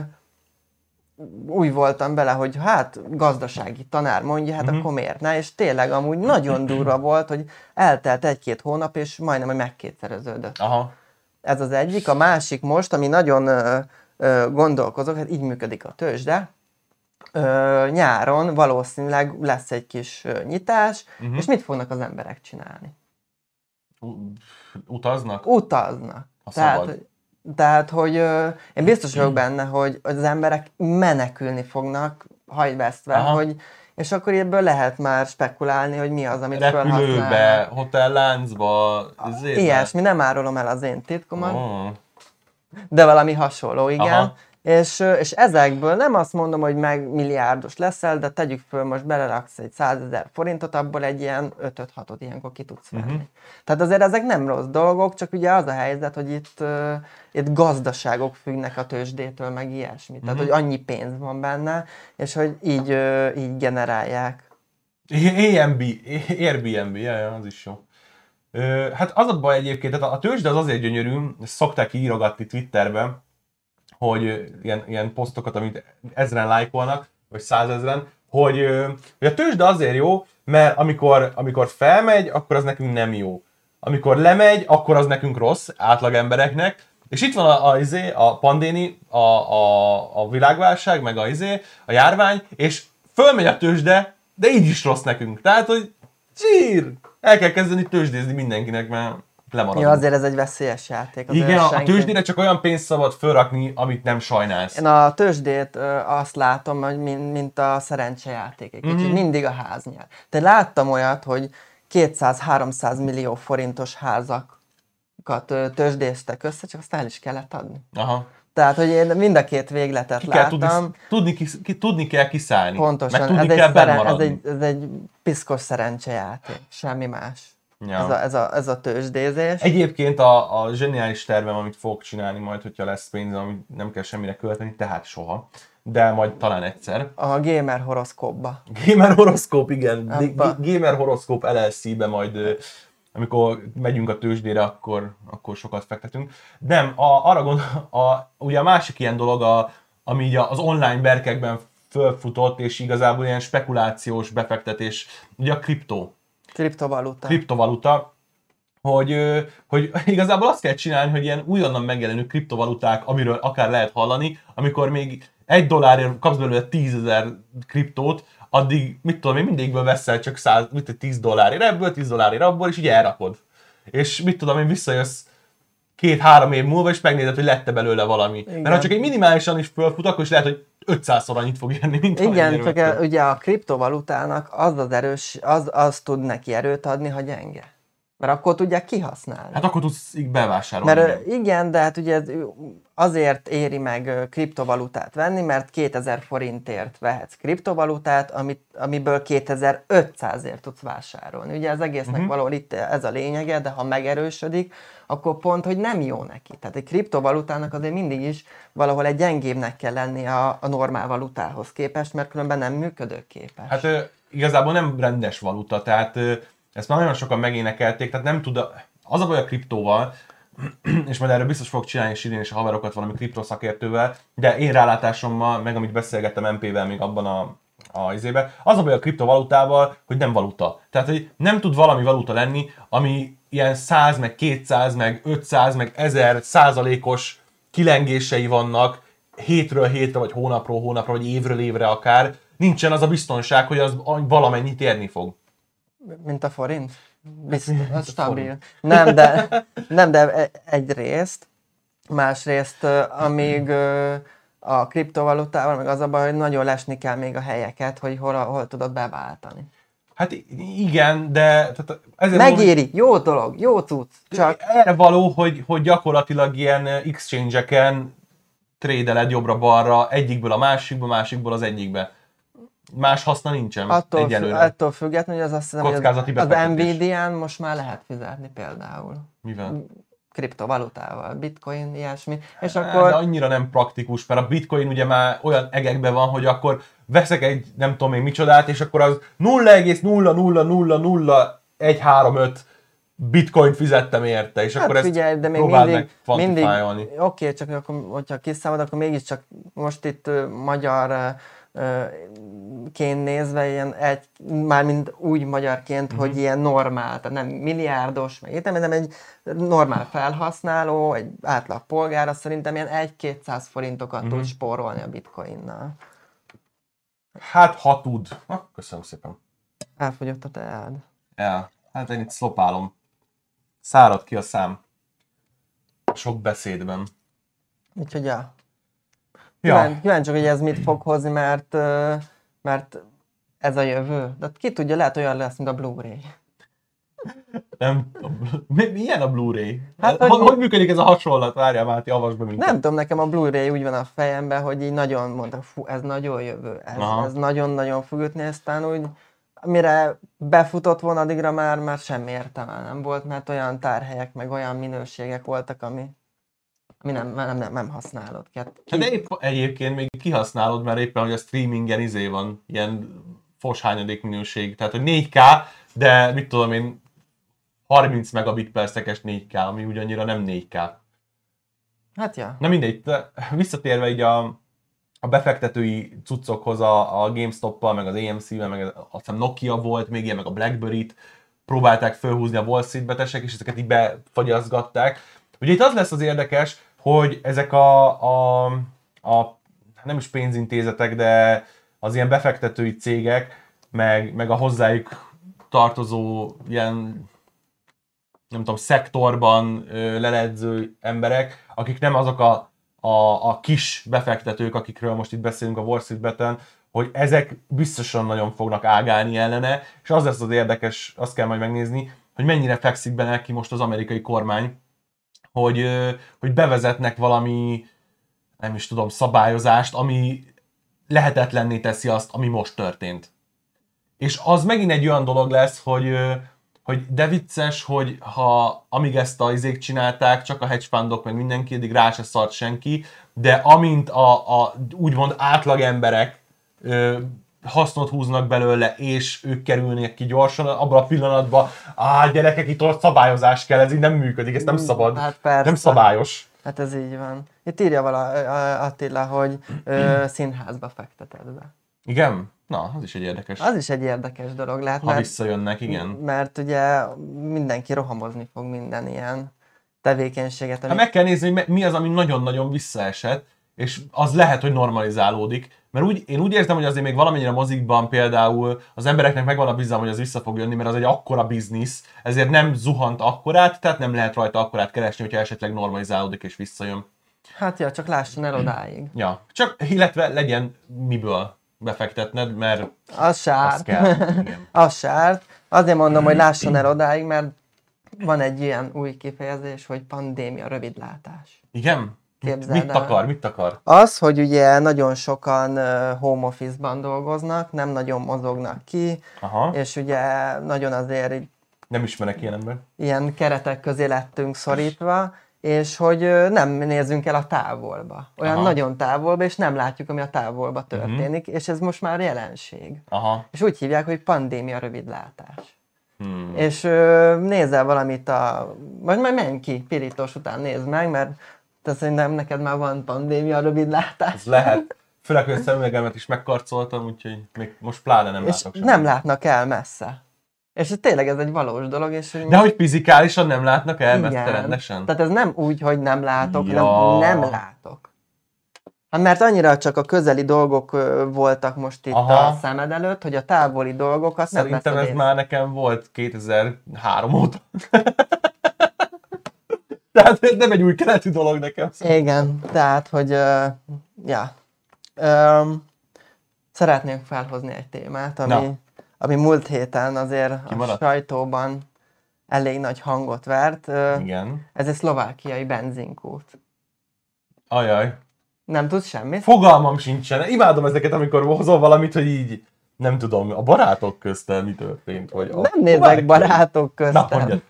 úgy voltam bele, hogy hát gazdasági tanár mondja, hát uh-huh. akkor miért ne? És tényleg amúgy nagyon durva volt, hogy eltelt egy-két hónap, és majdnem, hogy megkétszereződött. Aha. Ez az egyik. A másik most, ami nagyon ö, ö, gondolkozok, hát így működik a tőzsde, ö, nyáron valószínűleg lesz egy kis ö, nyitás, uh-huh. és mit fognak az emberek csinálni? U- Utaznak? Utaznak. Ha Tehát, szabad. Tehát, hogy ö, én biztos vagyok benne, hogy az emberek menekülni fognak hajvesztve, Aha. hogy és akkor ebből lehet már spekulálni, hogy mi az, amit. Repülőbe, hotelláncba. Ilyesmi, nem árulom el az én titkomat, Oh. de valami hasonló, igen. Aha. És, és ezekből nem azt mondom, hogy meg milliárdos leszel, de tegyük föl, most beleraksz egy 100 ezer forintot, abból egy ilyen 5-6-ot ilyenkor ki tudsz venni. Mhm. Tehát azért ezek nem rossz dolgok, csak ugye az a helyzet, hogy itt, uh, itt gazdaságok függnek a tőzsdétől, meg ilyesmi. Tehát, Mhm. hogy annyi pénz van benne, és hogy így, uh, így generálják. AMB, Airbnb, ja, ja, az is jó. Hát az a baj egyébként, tehát a tőzsde az azért gyönyörű, ezt szokták írogatni Twitterben, hogy ilyen, ilyen posztokat, amit ezren lájkolnak, vagy százezren, hogy, hogy a tőzsde azért jó, mert amikor, amikor felmegy, akkor az nekünk nem jó. Amikor lemegy, akkor az nekünk rossz, átlag embereknek, és itt van a, a, izé, a pandéni, a, a, a világválság, meg a, izé, a járvány, és fölmegy a tőzsde, de így is rossz nekünk. Tehát, hogy zsír, el kell kezdeni tőzsdézni mindenkinek, mert lemaradunk. Ja, azért ez egy veszélyes játék. azért Igen, a, a senki- tőzsdére csak olyan pénzt szabad fölrakni, amit nem sajnálsz. Én a tőzsdét azt látom, hogy mint, mint a szerencsejáték. Egy Mhm. mindig a háznyál. De láttam olyat, hogy 200-300 millió forintos házakat tőzsdéztek össze, csak azt el is kellett adni. Aha. Tehát, hogy én mind a két végletet Ki kell tudni, láttam. tudni, ki, ki, tudni kell kiszállni. Pontosan, Meg tudni ez egy, kell szeren, benn ez, egy, ez egy piszkos szerencsejáték, semmi más. Ja. Ez, a, ez, a, ez a tőzsdézés. Egyébként a, a zseniális tervem, amit fogok csinálni majd, hogyha lesz pénzem, amit nem kell semmire költeni, tehát soha. De majd talán egyszer. A gamer horoszkópba. Gamer horoszkóp, igen. Abba. Gamer horoszkóp LLC-be majd, amikor megyünk a tőzsdére, akkor, akkor sokat fektetünk. Nem, a, arra gond, a, ugye a másik ilyen dolog, a, ami így az online berkekben fölfutott, és igazából ilyen spekulációs befektetés, ugye a kriptó Kriptovaluta. kriptovaluta, hogy, hogy <laughs> igazából azt kell csinálni, hogy ilyen újonnan megjelenő kriptovaluták, amiről akár lehet hallani, amikor még egy dollárért kapsz belőle 10 ezer kriptót, addig, mit tudom én, mindegyikből veszel csak 100, mit, tudom, 10 dollárért ebből, 10 dollárért abból, és így elrakod. És mit tudom én, visszajössz két-három év múlva, és megnézed, hogy lette belőle valami. Igen. Mert ha csak egy minimálisan is fölfut, akkor is lehet, hogy 500-szor annyit fog érni, mint Igen, csak e- ugye a kriptovalutának az az erős, az, az tud neki erőt adni, ha gyenge. Mert akkor tudják kihasználni. Hát akkor tudsz bevásárolni. Mert igen, de hát ugye azért éri meg kriptovalutát venni, mert 2000 forintért vehetsz kriptovalutát, amit, amiből 2500ért tudsz vásárolni. Ugye az egésznek uh-huh. valahol itt ez a lényege, de ha megerősödik, akkor pont, hogy nem jó neki. Tehát egy kriptovalutának azért mindig is valahol egy gyengébbnek kell lenni a, a normál valutához képest, mert különben nem működőképes. Hát igazából nem rendes valuta, tehát ezt már nagyon sokan megénekelték, tehát nem tud, a, az a baj a kriptóval, <clears throat> és majd erről biztos fogok csinálni is idén is a haverokat valami kriptoszakértővel, de én rálátásommal, meg amit beszélgettem MP-vel még abban a, a izébe, az a baj a kriptovalutával, hogy nem valuta. Tehát, hogy nem tud valami valuta lenni, ami ilyen 100, meg 200, meg 500, meg 1000 százalékos kilengései vannak hétről hétre, vagy hónapról hónapra, vagy évről évre akár, nincsen az a biztonság, hogy az valamennyit érni fog. Mint a forint? Biztos, a az stabil. forint. Nem, de, nem, de e- egyrészt, másrészt, amíg a kriptovalutával, meg az a baj, hogy nagyon lesni kell még a helyeket, hogy hol, hol tudod beváltani. Hát igen, de tehát ezért mondom, Megéri, jó dolog, jó hogy csak erre való, hogy, hogy gyakorlatilag ilyen exchange-eken trédeled jobbra-balra, egyikből a másikba, másikból az egyikbe. Más haszna nincsen attól, egyelőre. attól függetlenül, hogy az azt hiszem, hogy Kockázati az, az befektetés. Nvidia-n most már lehet fizetni például. Mivel? Kriptovalutával, bitcoin, ilyesmi. És Akkor... De annyira nem praktikus, mert a bitcoin ugye már olyan egekben van, hogy akkor veszek egy nem tudom én micsodát, és akkor az 0,0000135 bitcoin fizettem érte, és Hát akkor ezt figyelj, de még mindig, mindig oké, okay, csak akkor, hogyha kiszámod, akkor mégiscsak most itt magyar ként nézve, ilyen egy, mármint úgy magyarként, Mhm. hogy ilyen normál, tehát nem milliárdos, meg értem, hanem egy normál felhasználó, egy átlag polgár, az szerintem ilyen 1-200 forintokat Mhm. tud spórolni a bitcoinnal. Hát, ha tud. Na, köszönöm szépen. Elfogyott a teád. El. Hát én itt szlopálom. Szárad ki a szám. Sok beszédben. Úgyhogy ja. Ja, Kíváncsi, hogy ez mit fog hozni, mert, mert ez a jövő. De ki tudja, lehet olyan lesz, mint a Blu-ray. nem... Mi, milyen a Blu-ray? Hát, hogy- hogy, hogy működik ez a hasonlat? Várjál, Máté, avasd be minket. Nem tudom, nekem a Blu-ray úgy van a fejemben, hogy így nagyon mondtam, fú, ez nagyon jövő, ez, Aha. ez nagyon-nagyon fog ütni, aztán úgy, mire befutott volna, addigra már, már semmi értelme nem volt, mert olyan tárhelyek, meg olyan minőségek voltak, ami, ami nem, nem, nem, nem használod. Hát ki- De épp egyébként még kihasználod, mert éppen, hogy a streamingen izé van, ilyen foshányadék minőség. Tehát, hogy 4K, de mit tudom én, 30 megabit per szekes 4K, ami ugyannyira nem 4K. Hát ja. Na mindegy, de visszatérve így a, a befektetői cuccokhoz a, a GameStop-pal, meg az AMC-vel, meg az, azt hiszem Nokia volt még ilyen, meg a Blackberry-t próbálták fölhúzni a Wall Street betesek, és ezeket így befagyaszgatták. Ugye itt az lesz az érdekes, hogy ezek a, a, a nem is pénzintézetek, de az ilyen befektetői cégek, meg, meg a hozzájuk tartozó ilyen nem tudom, szektorban leledző emberek, akik nem azok a, a, a kis befektetők, akikről most itt beszélünk a Wall Street hogy ezek biztosan nagyon fognak ágálni ellene, és az lesz az érdekes, azt kell majd megnézni, hogy mennyire fekszik be neki most az amerikai kormány, hogy, hogy bevezetnek valami, nem is tudom, szabályozást, ami lehetetlenné teszi azt, ami most történt. És az megint egy olyan dolog lesz, hogy, hogy de vicces, hogy ha amíg ezt a izék csinálták, csak a hedge fundok, meg mindenki, eddig rá se szart senki, de amint a, a úgymond átlag emberek hasznot húznak belőle, és ők kerülnek ki gyorsan, abban a pillanatban, á, gyerekek, itt szabályozás kell, ez így nem működik, ez nem szabad, Hát persze. nem szabályos. Hát ez így van. Itt írja vala Attila, hogy ö, színházba fekteted be. Igen? Na, az is egy érdekes. Az is egy érdekes dolog lehet, ha mert, visszajönnek, igen. mert ugye mindenki rohamozni fog minden ilyen tevékenységet. Hát Ami... meg kell nézni, hogy mi az, ami nagyon-nagyon visszaesett, és az lehet, hogy normalizálódik. Mert úgy, én úgy érzem, hogy azért még valamennyire mozikban például az embereknek megvan a bizalom, hogy az vissza fog jönni, mert az egy akkora biznisz, ezért nem zuhant akkorát, tehát nem lehet rajta akkorát keresni, hogyha esetleg normalizálódik és visszajön. Hát ja, csak lásson el odáig. Ja, csak illetve legyen miből befektetned, mert Az se az kell. Igen. <laughs> az se árt. Azért mondom, hogy lásson el odáig, mert van egy ilyen új kifejezés, hogy pandémia rövidlátás. Igen? Képzeld Mit akar? Mit akar? Az, hogy ugye nagyon sokan home office-ban dolgoznak, nem nagyon mozognak ki, Aha. és ugye nagyon azért Nem ismerek ilyen ember. ilyen keretek közé lettünk szorítva, és hogy nem nézzünk el a távolba. Olyan Aha. nagyon távolba, és nem látjuk, ami a távolba történik, és ez most már jelenség. Aha. És úgy hívják, hogy pandémia rövidlátás. Hmm. És ö, nézel valamit a... Vagy majd menj ki, pirítós után nézd meg, mert te szerintem neked már van pandémia rövidlátás. Ez lehet. Főleg, hogy a szemüvegemet is megkarcoltam, úgyhogy még most pláne nem és látok semmit. nem látnak el messze. És tényleg ez egy valós dolog, és hogy De hogy fizikálisan nem látnak el Igen. messze rendesen? Tehát ez nem úgy, hogy nem látok, Ja. hanem nem látok. Hát mert annyira csak a közeli dolgok voltak most itt Aha. a szemed előtt, hogy a távoli dolgokat Szerintem nem ez már nekem volt 2003 óta. <laughs> <laughs> Tehát ez nem egy új keletű dolog nekem. észre. Igen, tehát, hogy uh, ja. Um, szeretnénk felhozni egy témát, ami, Na. ami múlt héten azért a Kimaradt? sajtóban elég nagy hangot vert. Ö, Igen. Ez egy szlovákiai benzinkút. Ajaj. Nem tudsz semmit? Fogalmam sincsen. Imádom ezeket, amikor hozol valamit, hogy így nem tudom, a barátok köztel mi történt. Vagy a... Nem nézek barátok Na, köztem. mondjad.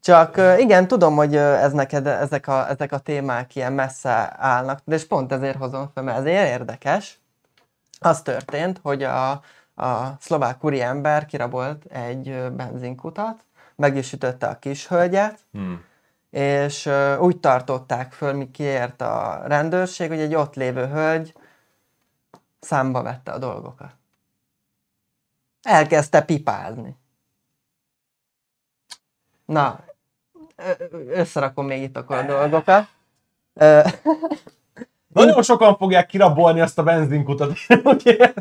Csak igen, tudom, hogy ez neked, ezek, a, ezek a témák ilyen messze állnak, de és pont ezért hozom fel, mert ezért érdekes. Az történt, hogy a, a szlovák úriember kirabolt egy benzinkutat, meg is ütötte a kis hölgyet, Hmm. és úgy tartották föl, mi kiért a rendőrség, hogy egy ott lévő hölgy számba vette a dolgokat. Elkezdte pipázni. Na, összerakom még itt akkor a dolgokat. <laughs> Nagyon sokan fogják kirabolni azt a benzinkutat, <laughs> hogy?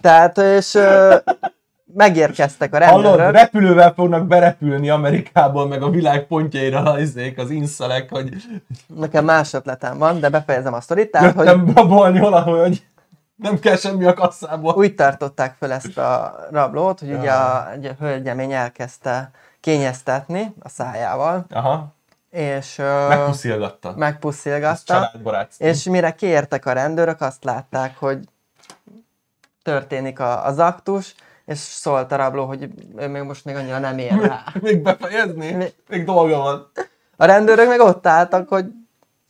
Tehát, és megérkeztek a Hallod, rendőrök. repülővel fognak berepülni Amerikából, meg a világ pontjaira az, izék, az inszelek, hogy Nekem más ötletem van, de befejezem a sztorit. Tehát, hogy jöttem rabolni valahol, hogy nem kell semmi a kasszából. úgy tartották föl ezt a rablót, hogy ugye a, ugye a hölgyemény elkezdte kényeztetni a szájával, Aha, és megpuszilgatta. Megpuszilgatta, és mire kiértek a rendőrök, azt látták, hogy történik a, az aktus, és szólt a rabló, hogy ő még most még annyira nem ér rá. <laughs> Még befejezni? Mi- Még dolga van. A rendőrök meg ott álltak, hogy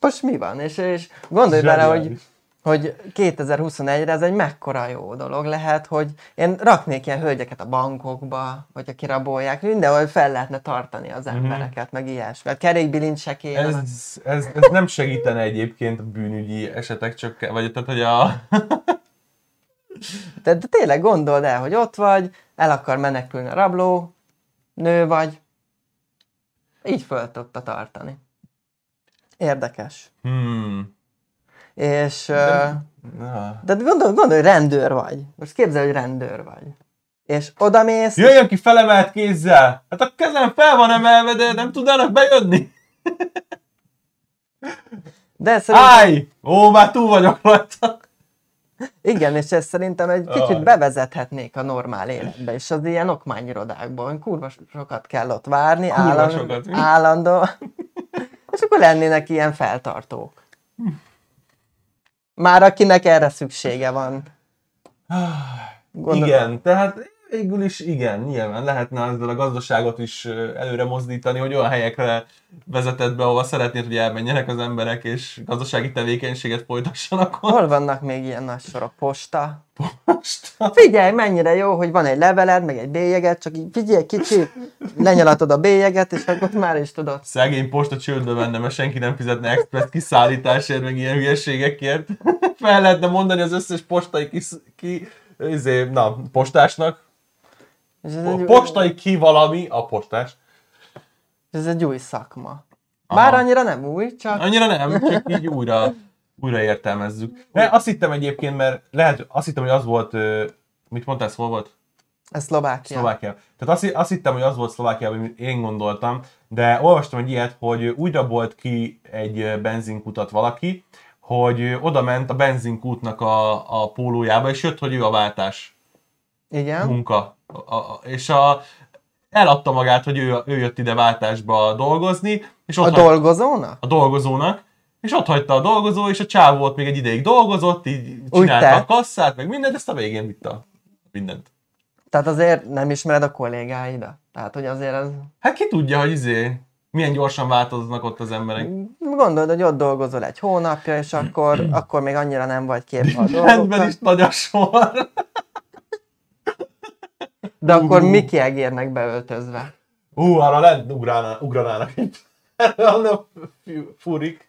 most mi van, és, és gondolj bele, hogy Zseniális. Hogy 2021-re ez egy mekkora jó dolog lehet, hogy én raknék ilyen hölgyeket a bankokba, hogyha kirabolják, mindenhol fel lehetne tartani az embereket, meg ilyesmi. A kerékbilincsek kéne. Ez, ez, ez nem segítene egyébként a bűnügyi esetek csak, vagy tehát, hogy a... De, de tényleg gondold el, hogy ott vagy, el akar menekülni a rabló, nő vagy, így föl tudta tartani. Érdekes. Hmm. És... De- De... Gondolj, gondolj, rendőr vagy. Most képzelj, hogy rendőr vagy. És oda mész, Jöjjön ki felemelt kézzel! Hát a kezem fel van emelve, de nem tudnának bejönni. de szerintem, Állj! Ó, már túl vagyok rajta. igen, és ezt szerintem egy kicsit bevezethetnék a normál életbe, és az ilyen okmányirodákban kurva sokat kell ott várni, állandó, állandó, és akkor lennének ilyen feltartók. Már akinek erre szüksége van. Gondol- Igen, tehát végül is igen, nyilván lehetne ezzel a gazdaságot is előre mozdítani, hogy olyan helyekre vezetett be, ahova szeretnéd, hogy elmenjenek az emberek, és gazdasági tevékenységet folytassanak ott. Hol vannak még ilyen nagy sorok? Posta? Most. Figyelj, mennyire jó, hogy van egy leveled, meg egy bélyeged, csak így figyelj kicsit, lenyalatod a bélyeget, és akkor már is tudod. Szegény posta csődbe menne, mert senki nem fizetne express kiszállításért, meg ilyen hülyeségekért. <laughs> Fel lehetne mondani az összes postai ki, ki izé, na, postásnak. És ez A egy, postai ki valami, a postás. ez egy új szakma. Aha. Bár annyira nem új, csak Annyira nem, csak így újra, újra értelmezzük. De azt hittem egyébként, mert lehet, azt hittem, hogy az volt, mit mondtál, hol volt? ez Szlovákia. Szlovákia. Tehát azt, azt hittem, hogy az volt Szlovákiában, amit én gondoltam, de olvastam egy ilyet, hogy úgy rabolt ki egy benzinkutat valaki, hogy oda ment a benzinkútnak a, a pólójába, és jött, hogy ő a váltás Igen. munka. A, a, és a, eladta magát, hogy ő, ő jött ide váltásba dolgozni, és ott A hagy- dolgozónak? a dolgozónak, és ott hagyta a dolgozó, és a csávó volt még egy ideig dolgozott, így csinálta a kasszát, meg mindent, ezt a végén vitte mindent. Tehát azért nem ismered a kollégáidat. Tehát, hogy azért az... Hát ki tudja, hogy izé, milyen gyorsan változnak ott az emberek. Gondolod, hogy ott dolgozol egy hónapja, és akkor, <clears throat> akkor még annyira nem vagy képbe a Rendben dolgoknak. is nagy a sor. De akkor Ú. mi kiegérnek beöltözve? Ú, arra lent ugrálná, ugranának itt. <laughs> Anna furik.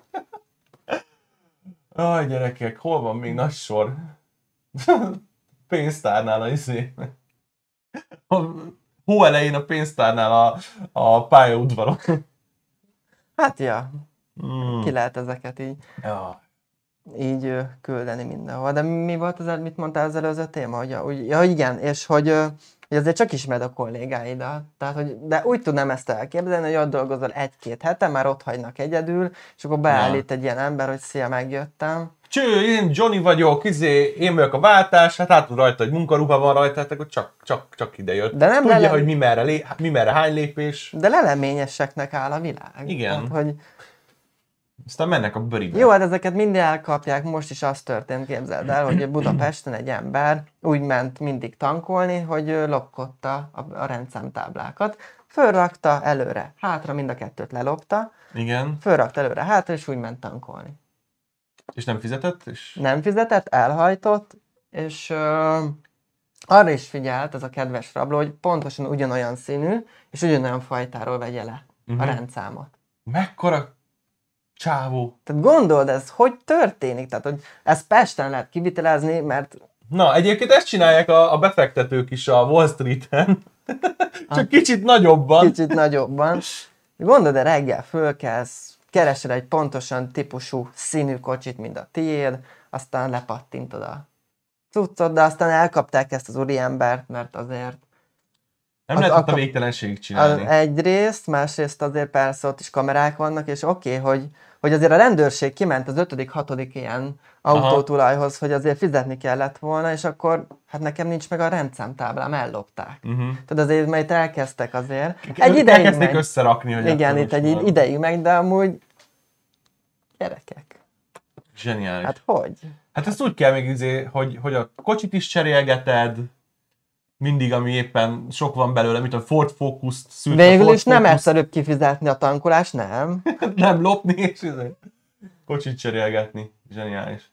Aj, gyerekek, hol van még nagy sor? <laughs> Pénztárnál a izé. A hó elején a pénztárnál a, a pályaudvaron. Hát ja, Mm. ki lehet ezeket így, Ja. így küldeni mindenhol. De mi volt az, mit mondtál az előző téma? Hogy, ja, igen, és hogy, hogy azért csak ismered a kollégáidat. Tehát, hogy, de úgy tudnám ezt elképzelni, hogy ott dolgozol egy-két hete, már ott hagynak egyedül, és akkor beállít egy ilyen ember, hogy szia, megjöttem. Cső, én Johnny vagyok, izé, én vagyok a váltás, hát látom rajta, hogy munkaruha van rajta, hát akkor csak, csak, csak ide jött. De nem Tudja, vele- hogy mi merre, lé, mi merre hány lépés, De leleményeseknek áll a világ. Igen. Tehát, hogy aztán mennek a bőribe. Jó, hát ezeket mind elkapják, most is az történt, képzeld el, hogy Budapesten egy ember úgy ment mindig tankolni, hogy lopkodta a, a rendszámtáblákat. Fölrakta előre, hátra, mind a kettőt lelopta, Igen, fölrakta előre, hátra, és úgy ment tankolni. és nem fizetett, és... Nem fizetett, elhajtott, és ö, arra is figyelt ez a kedves rabló, hogy pontosan ugyanolyan színű, és ugyanolyan fajtáról vegye le uh-huh. a rendszámot. Mekkora csávó. Tehát gondold, ez hogy történik? Tehát, hogy ezt Pesten lehet kivitelezni, mert Na, egyébként ezt csinálják a, a befektetők is a Wall Street-en. <laughs> Csak kicsit nagyobban. kicsit nagyobban. Gondold, de reggel fölkelsz, keresel egy pontosan típusú színű kocsit, mint a tiéd, aztán lepattintod a cuccot, de aztán elkapták ezt az úriembert, mert azért Nem Az lehet ott a akar- végtelenségig az csinálni. egyrészt, másrészt azért persze ott is kamerák vannak, és oké, okay, hogy, hogy azért a rendőrség kiment az ötödik, hatodik ilyen autótulajhoz, hogy azért fizetni kellett volna, és akkor hát nekem nincs meg a rendszámtáblám, ellopták. Uh-huh. Tehát azért, mert itt elkezdtek azért. Egy ideig Elkezdték megy. összerakni, hogy Igen, itt egy van. ideig megy, de amúgy gyerekek. Zseniális. Hát Hát, hogy? hát ezt úgy kell még izé, hogy, hogy a kocsit is cserélgeted, mindig, ami éppen sok van belőle, mint a Ford Focus-t szűrt Végül is nem Focus, egyszerűbb kifizetni a tankolást, nem? <laughs> nem lopni, és kocsit cserélgetni. Zseniális.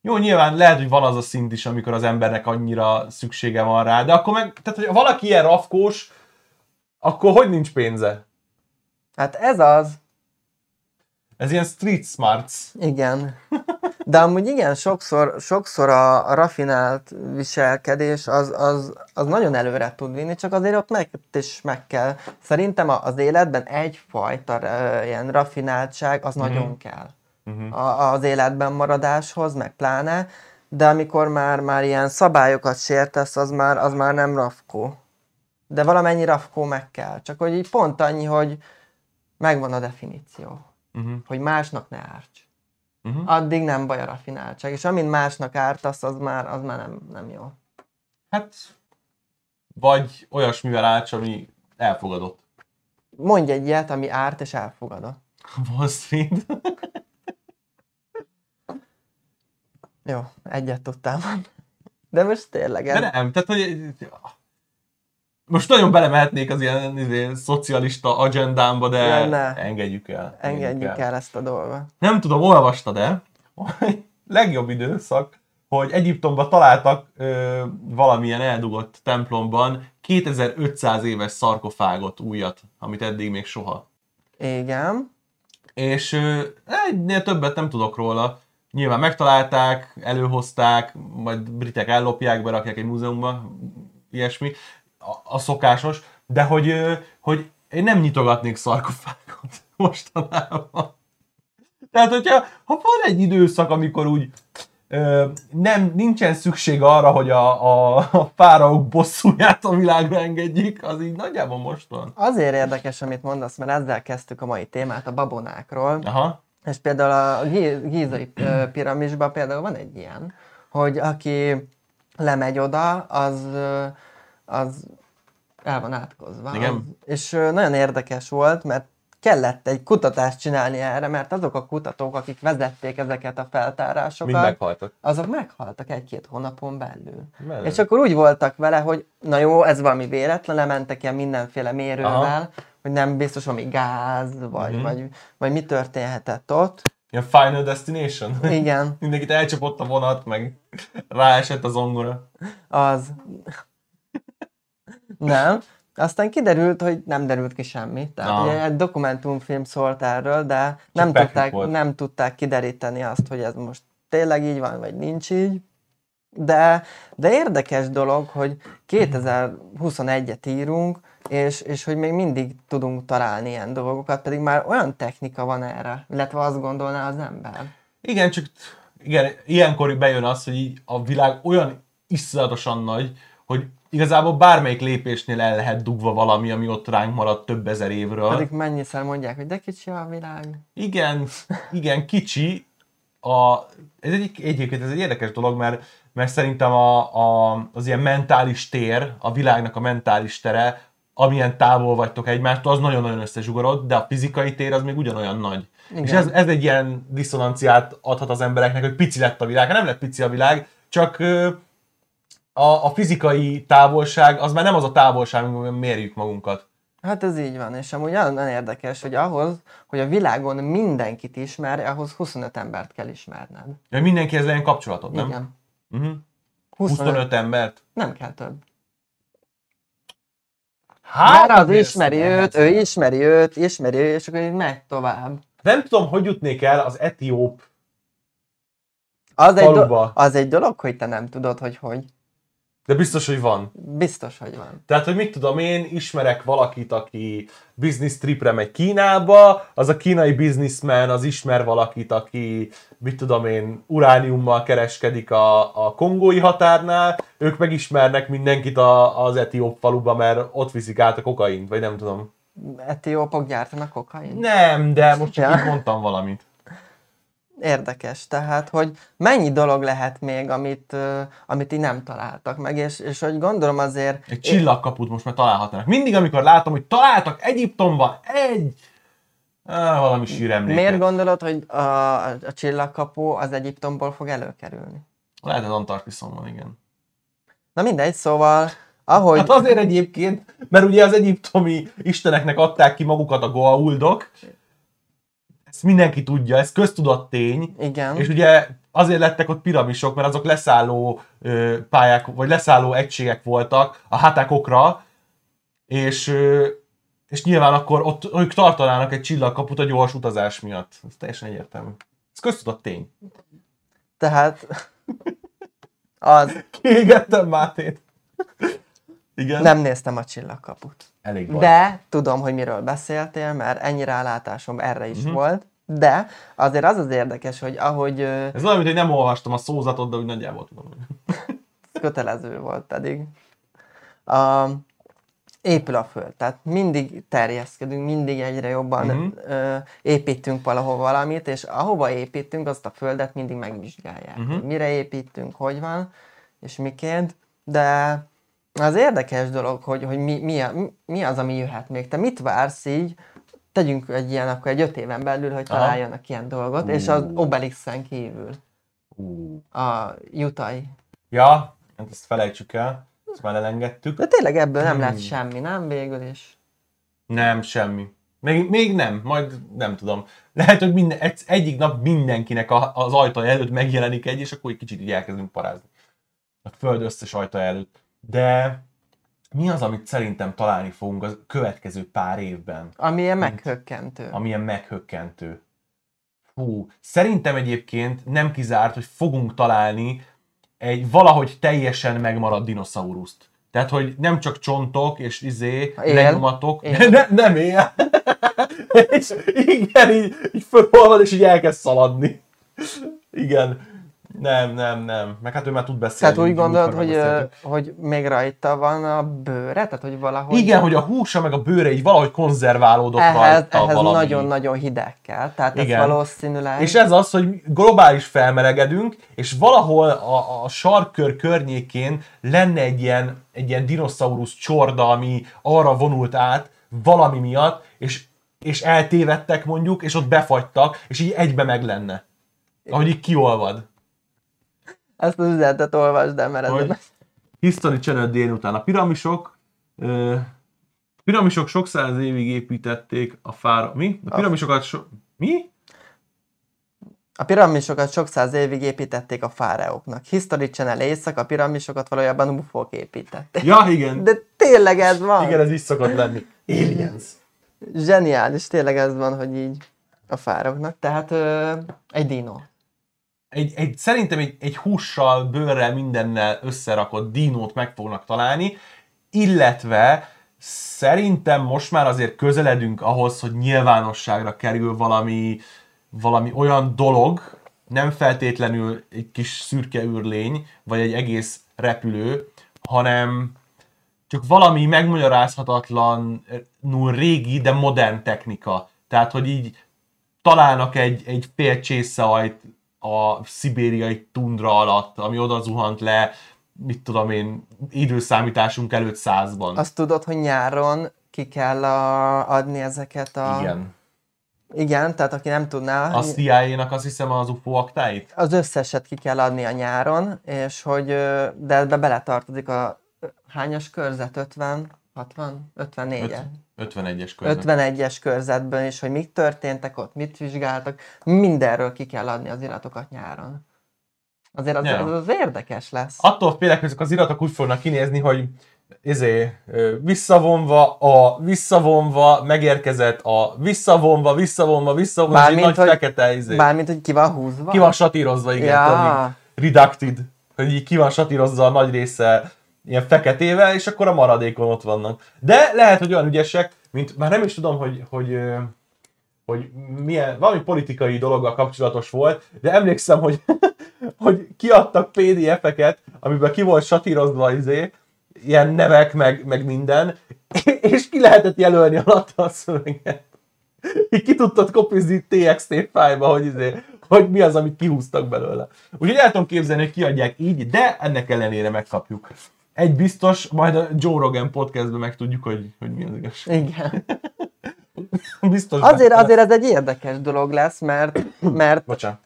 Jó, nyilván lehet, hogy van az a szint is, amikor az embernek annyira szüksége van rá, de akkor meg, tehát, hogy valaki ilyen rafkós, akkor hogy nincs pénze? Hát ez az, Ez ilyen street smarts. igen. <laughs> De amúgy igen, sokszor, sokszor a, a rafinált viselkedés az, az, az nagyon előre tud vinni, csak azért ott meg, ott is meg kell. Szerintem az életben egyfajta ilyen rafináltság az nagyon kell. Uh-huh. a, az életben maradáshoz, meg pláne, de amikor már, már ilyen szabályokat sértesz, az már, az már nem rafkó. De valamennyi rafkó meg kell. Csak hogy így pont annyi, hogy megvan a definíció. Uh-huh. Hogy másnak ne árts. Uh-huh. Addig nem baj a rafináltság. És amint másnak ártasz, az már, az már nem, nem jó. Hát, vagy olyasmivel állts, ami elfogadott. Mondj egy ilyet, ami árt és elfogadott. <laughs> Wall Street. Jó, egyet tudtam. De most tényleg. De ez- nem, tehát hogy most nagyon belemehetnék az ilyen izé, szocialista agendámba, de Ja, ne. engedjük el. Engedjük el ezt a dolgot. Nem tudom, olvastad-e, hogy legjobb időszak, hogy Egyiptomban találtak ö, valamilyen eldugott templomban 2500 éves szarkofágot, újat, amit eddig még soha. Igen. És ö, egynél többet nem tudok róla. Nyilván megtalálták, előhozták, majd britek ellopják, berakják egy múzeumba, ilyesmi, a, a szokásos, de hogy, hogy én nem nyitogatnék szarkofágot <laughs> mostanában. Tehát, hogyha ha van egy időszak, amikor úgy ö, nem, nincsen szükség arra, hogy a, a, a fáraók bosszúját a világra engedjék, az így nagyjából most van. Azért érdekes, amit mondasz, mert ezzel kezdtük a mai témát, a babonákról. Aha. És például a Gí- gízai piramisban például van egy ilyen, hogy aki lemegy oda, az, az el van átkozva. Igen. Az, és nagyon érdekes volt, mert kellett egy kutatást csinálni erre, mert azok a kutatók, akik vezették ezeket a feltárásokat, Mind meghaltak. azok meghaltak egy-két hónapon belül. Menő. És akkor úgy voltak vele, hogy na jó, ez valami véletlen, lementek ilyen mindenféle mérővel, Aha. hogy nem biztos valami gáz, vagy, Mhm. vagy, vagy mi történhetett ott. Ilyen Final Destination. Igen, <laughs> Mindenkit elcsapott a vonat, meg ráesett a zongora. az. Nem. Aztán kiderült, hogy nem derült ki semmi. Tehát ugye egy dokumentumfilm szólt erről, de nem peklik tudták, nem tudták kideríteni azt, hogy ez most tényleg így van, vagy nincs így. De, de érdekes dolog, hogy 2021-et írunk, és, és hogy még mindig tudunk találni ilyen dolgokat, pedig már olyan technika van erre, illetve azt gondolná az ember. Igen, csak igen, ilyenkor bejön az, hogy így a világ olyan iszonyatosan nagy, hogy igazából bármelyik lépésnél el lehet dugva valami, ami ott ránk maradt több ezer évről. Pedig mennyiszer mondják, hogy de kicsi a világ. Igen, igen, kicsi. A, ez egy, egyébként ez egy érdekes dolog, mert, mert szerintem a, a, az ilyen mentális tér, a világnak a mentális tere, amilyen távol vagytok egymástól, az nagyon-nagyon összezsugorod, de a fizikai tér az még ugyanolyan nagy. Igen. És ez, ez egy ilyen diszonanciát adhat az embereknek, hogy pici lett a világ. Nem lett pici a világ, csak a, a fizikai távolság az már nem az a távolság, amiben mérjük magunkat. Hát ez így van, és amúgy nagyon, érdekes, hogy ahhoz, hogy a világon mindenkit ismerj, ahhoz 25 embert kell ismerned. Ja, mindenkihez legyen kapcsolatod, nem? Igen. Uh-huh. 25 embert? Nem kell több. Hát, az ismeri lehet. őt, ő ismeri őt, ismeri őt, és akkor így megy tovább. Nem tudom, hogy jutnék el az etióp Az egy, do- az egy dolog, hogy te nem tudod, hogy hogy. De biztos, hogy van. Biztos, hogy van. Tehát, hogy mit tudom én, ismerek valakit, aki business tripre megy Kínába, az a kínai businessman, az ismer valakit, aki, mit tudom én, urániummal kereskedik a, a kongói határnál, ők megismernek mindenkit a, az etióp faluba, mert ott viszik át a kokaint, vagy nem tudom. Etiópok gyártanak kokain? Nem, de most csak Ja. így mondtam valamit. Érdekes, tehát, hogy mennyi dolog lehet még, amit, amit így nem találtak meg, és, és hogy gondolom azért... Egy csillagkaput most már találhatnának. Mindig, amikor látom, hogy találtak Egyiptomban egy... Á, valami síremléket. Miért gondolod, hogy a, a, a csillagkapu az Egyiptomból fog előkerülni? Lehet, az Antarktiszon van, igen. Na mindegy, szóval, ahogy... Hát azért egyébként, mert ugye az egyiptomi isteneknek adták ki magukat a goauldok, ezt mindenki tudja, ez köztudott tény, Igen. és ugye azért lettek ott piramisok, mert azok leszálló ö, pályák, vagy leszálló egységek voltak a hatákokra, és, ö, és nyilván akkor ott ők tartanának egy csillagkaput a gyors utazás miatt. Ez teljesen egyértelmű. Ez köztudott tény. Tehát <laughs> az, Kiégettem Mátét. Igen? nem néztem a csillagkaput. Elég volt. De tudom, hogy miről beszéltél, mert ennyi rálátásom erre is Mhm. volt. De azért az az érdekes, hogy ahogy Ez olyan, mint hogy nem olvastam a szózatot, de úgy nagyjából tudom. <laughs> kötelező volt pedig. A, épül a föld, tehát mindig terjeszkedünk, mindig egyre jobban Mhm. ö, építünk valahol valamit, és ahova építünk, azt a földet mindig megvizsgálják. Hogy Mire építünk, hogy van, és miként, de az érdekes dolog, hogy, hogy mi, mi, a, mi az, ami jöhet még. Te mit vársz így, tegyünk egy ilyen, akkor egy öt éven belül, hogy Aha. találjanak ilyen dolgot, és az Obelixen kívül Ú. a jutai. Ja, hát ezt felejtsük el. Ezt már elengedtük. De tényleg ebből nem Hmm. lett semmi, nem végül is. Nem, semmi. Még, még nem, majd nem tudom. Lehet, hogy minden, egy, egyik nap mindenkinek a, az ajtaja előtt megjelenik egy, és akkor egy kicsit így elkezdünk parázni. A föld összes ajtaja előtt. De mi az, amit szerintem találni fogunk a következő pár évben? Ami ilyen meghökkentő. amilyen meghökkentő. Hú, szerintem egyébként nem kizárt, hogy fogunk találni egy valahogy teljesen megmaradt dinoszauruszt. Tehát, hogy nem csak csontok és izé, Él. lenyomatok. Él. <laughs> Ne, nem él. <laughs> és igen, így, így fölolvad, és így elkezd szaladni. Igen. Nem, nem, nem. Meg hát ő már tud beszélni. Tehát úgy gondolod, hogy, hogy még rajta van a bőre? Tehát, hogy valahogy... Igen, hogy a húsa meg a bőre így valahogy konzerválódott ehhez, rajta ehhez nagyon-nagyon hideg kell. Tehát ez Igen. valószínűleg... És ez az, hogy globális felmelegedünk, és valahol a, a sarkkör környékén lenne egy ilyen, egy ilyen dinoszaurusz csorda, ami arra vonult át valami miatt, és, és eltévedtek mondjuk, és ott befagytak, és így egybe meg lenne. Ahogy így kiolvad. Ezt az üzenetet olvasd el, mert ez Hogy History Channel délután. A piramisok ö, piramisok sok száz évig építették a fára... Mi? A piramisokat so... Mi? A piramisokat sok száz évig építették a fáraóknak. History Channel éjszaka a piramisokat valójában ufók építették. Ja, igen. De tényleg ez van. Igen, ez is szokott lenni. Aliens. Zseniális, tényleg ez van, hogy így a fáraóknak. Tehát ö, egy dino. Egy, egy, szerintem egy, egy hússal, bőrrel, mindennel összerakott dinót meg fognak találni, illetve szerintem most már azért közeledünk ahhoz, hogy nyilvánosságra kerül valami, valami olyan dolog, nem feltétlenül egy kis szürke űrlény, vagy egy egész repülő, hanem csak valami megmagyarázhatatlanul régi, de modern technika. Tehát, hogy így találnak egy, egy fél csészeajt a szibériai tundra alatt, ami oda zuhant le, mit tudom én, időszámításunk előtt százban. Azt tudod, hogy nyáron ki kell a, adni ezeket a... Igen. Igen, tehát aki nem tudná, A CIA-nak azt hiszem az UFO aktáit? az összeset ki kell adni a nyáron, és hogy, de ebbe beletartozik a hányas körzet? 50? 60? 54 Öt- 51-es körben. 51-es körzetben is, hogy mik történtek ott, mit vizsgáltak, mindenről ki kell adni az iratokat nyáron. Azért az, Ja. az, az érdekes lesz. Attól félek, hogy ezek az iratok úgy fognak kinézni, hogy izé, visszavonva, a visszavonva, megérkezett a visszavonva, visszavonva, visszavonva, és Bármint, nagy hogy- fekete izé. Bármint, hogy ki van húzva. Ki van satírozva, igen, Ja. tudod, így redacted, hogy így ki van satírozza a nagy része ilyen feketével, és akkor a maradékon ott vannak. De lehet, hogy olyan ügyesek, mint már nem is tudom, hogy, hogy, hogy milyen, valami politikai dologgal kapcsolatos volt, de emlékszem, hogy, <laughs> hogy kiadtak PDF-eket, amiben ki volt satírozva izé, ilyen nevek, meg, meg minden, <laughs> és ki lehetett jelölni alatta a szöveget. Így ki tudtad kopizni TXT fájba, hogy, izé, hogy mi az, amit kihúztak belőle. Úgyhogy el tudom képzelni, hogy kiadják így, de ennek ellenére megkapjuk. Egy biztos, majd a Joe Rogan podcastben megtudjuk, hogy, hogy mi az igazság. Igen. <laughs> Biztos. Azért, azért ez egy érdekes dolog lesz, mert, <clears throat> mert Bocsánat.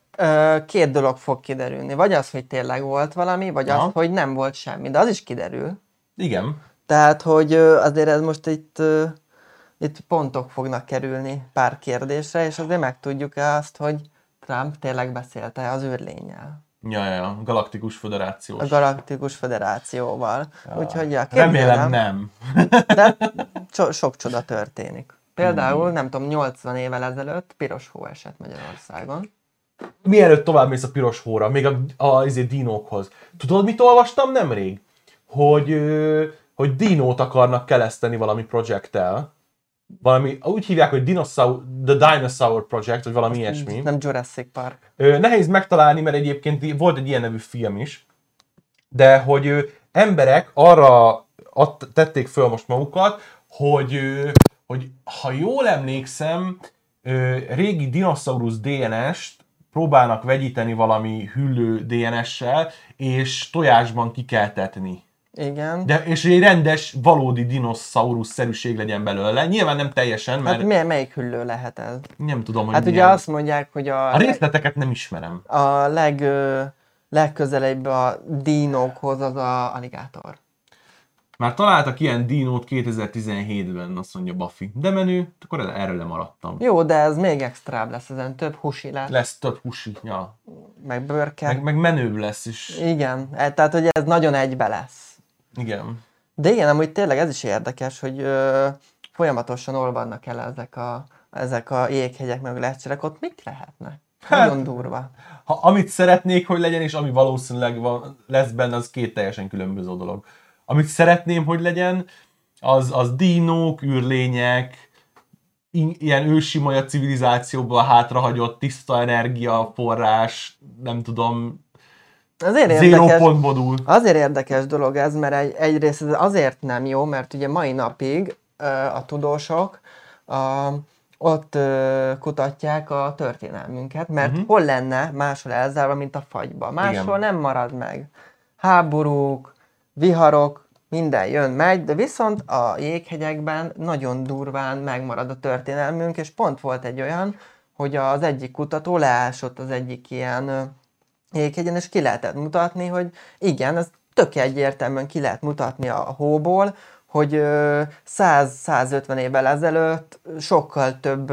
két dolog fog kiderülni. Vagy az, hogy tényleg volt valami, vagy Aha. az, hogy nem volt semmi. De az is kiderül. Igen. Tehát, hogy azért ez most itt, itt pontok fognak kerülni pár kérdésre, és azért megtudjuk azt, hogy Trump tényleg beszélte az őrlényel, Ja, ja, ja. Galaktikus Föderációs. a Galaktikus Föderációval. Úgyhogy ja, Remélem képzelem, nem. De so, sok csoda történik. Például, nem tudom, 80 évvel ezelőtt piros hó esett Magyarországon. Mielőtt tovább mész a piros hóra, még a, a izé, dinókhoz. Tudod, mit olvastam nemrég? Hogy, hogy dinót akarnak keleszteni valami projekttel. Valami, úgy hívják, hogy Dinosaur, The Dinosaur Project, vagy valami ilyesmi. Nem Jurassic Park. Ö, nehéz megtalálni, mert egyébként volt egy ilyen nevű film is, de hogy ö, emberek arra att, tették föl most magukat, hogy, ö, hogy ha jól emlékszem, ö, régi dinoszaurusz DNS-t próbálnak vegyíteni valami hüllő DNS-sel, és tojásban kikeltetni. Igen. De, és egy rendes, valódi dinoszaurusz-szerűség legyen belőle. Nyilván nem teljesen, mert Hát milyen, melyik hüllő lehet ez? nem tudom, hogy Hát ugye milyen. azt mondják, hogy a, A részleteket nem ismerem. a leg, ö, legközelebb a dinókhoz az a aligátor. Már találtak ilyen dinót 2017-ben, azt mondja Buffy. De menő, akkor erre lemaradtam. Jó, de ez még extrább lesz, ezen több husi lesz, Lesz több husi, ja. meg bőrke. Meg, meg menőbb lesz is. Igen, e- tehát hogy ez nagyon egybe lesz. Igen. De igen, amúgy tényleg ez is érdekes, hogy ö, folyamatosan olvadnak el ezek a, ezek a jéghegyek meg lecserek, ott mik lehetnek? Hát- Nagyon durva. Ha amit szeretnék, hogy legyen, és ami valószínűleg van, lesz benne, az két teljesen különböző dolog. Amit szeretném, hogy legyen, az, az dinók, űrlények, ilyen ősi maja civilizációból hátrahagyott tiszta energia, forrás, nem tudom, Azért zero érdekes, pont modul. azért érdekes dolog ez, mert egy, egyrészt ez azért nem jó, mert ugye mai napig a tudósok a, ott kutatják a történelmünket, mert Mhm. hol lenne máshol elzárva, mint a fagyba. Máshol Igen. nem marad meg. Háborúk, viharok, minden jön, megy, de viszont a jéghegyekben nagyon durván megmarad a történelmünk, és pont volt egy olyan, hogy az egyik kutató leásott az egyik ilyen jéghegyen, és ki lehetett mutatni, hogy igen, ez tök egyértelműen ki lehet mutatni a hóból, hogy ö, 100-150 évvel ezelőtt sokkal több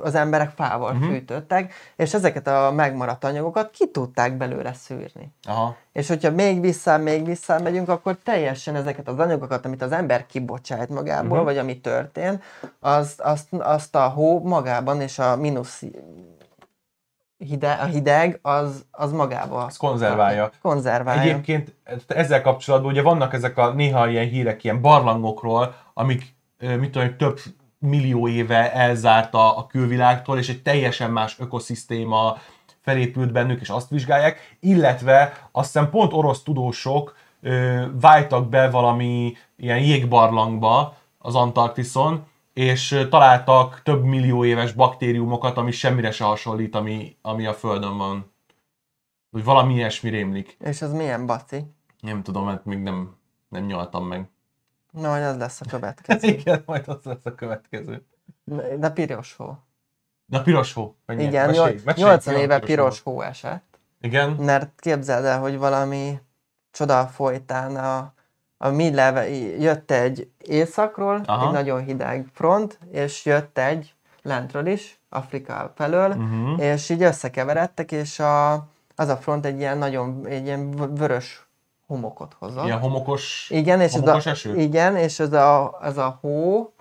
az emberek fával uh-huh. fűtöttek, és ezeket a megmaradt anyagokat ki tudták belőle szűrni. Aha. És hogyha még vissza, még vissza megyünk, akkor teljesen ezeket az anyagokat, amit az ember kibocsájt magából, Mhm. vagy ami történt, azt, azt, azt a hó magában és a mínusz hideg, a hideg az, az magába. Az konzerválja. Konzerválja. Egyébként ezzel kapcsolatban ugye vannak ezek a néha ilyen hírek ilyen barlangokról, amik mit tudom, több millió éve elzárt a, a külvilágtól, és egy teljesen más ökoszisztéma felépült bennük, és azt vizsgálják, illetve azt hiszem pont orosz tudósok ö, váltak be valami ilyen jégbarlangba az Antarktiszon, és találtak több millió éves baktériumokat, ami semmire se hasonlít, ami, ami a Földön van. Vagy valami ilyesmi rémlik. És az milyen baci? Nem tudom, mert még nem, nem nyaltam meg. Na, hogy az lesz a <laughs> következő. Igen, majd az lesz a következő. De piros hó. Na, piros hó. Mennyi? Igen, Mesélj, mesélj, 80 mi a éve piros hó? hó esett. Igen? Mert képzeld el, hogy valami csoda folytán a, a mi leve, jött egy északról, Aha. egy nagyon hideg front, és jött egy lentről is, Afrika felől, Uh-huh. és így összekeveredtek, és a, az a front egy ilyen nagyon, egy ilyen vörös homokot hozott. Ilyen homokos, Igen, és homokos ez a, eső? igen, és ez a, ez a hó,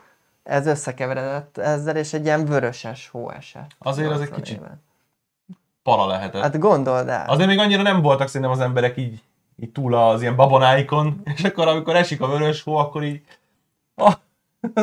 ez összekeveredett ezzel, és egy ilyen vöröses hó esett. Azért az egy 80 kicsit para lehetett. Hát gondold el. Azért még annyira nem voltak szerintem az emberek így, így túl az ilyen babonáikon, és akkor amikor esik a vörös hó, akkor így... Ah,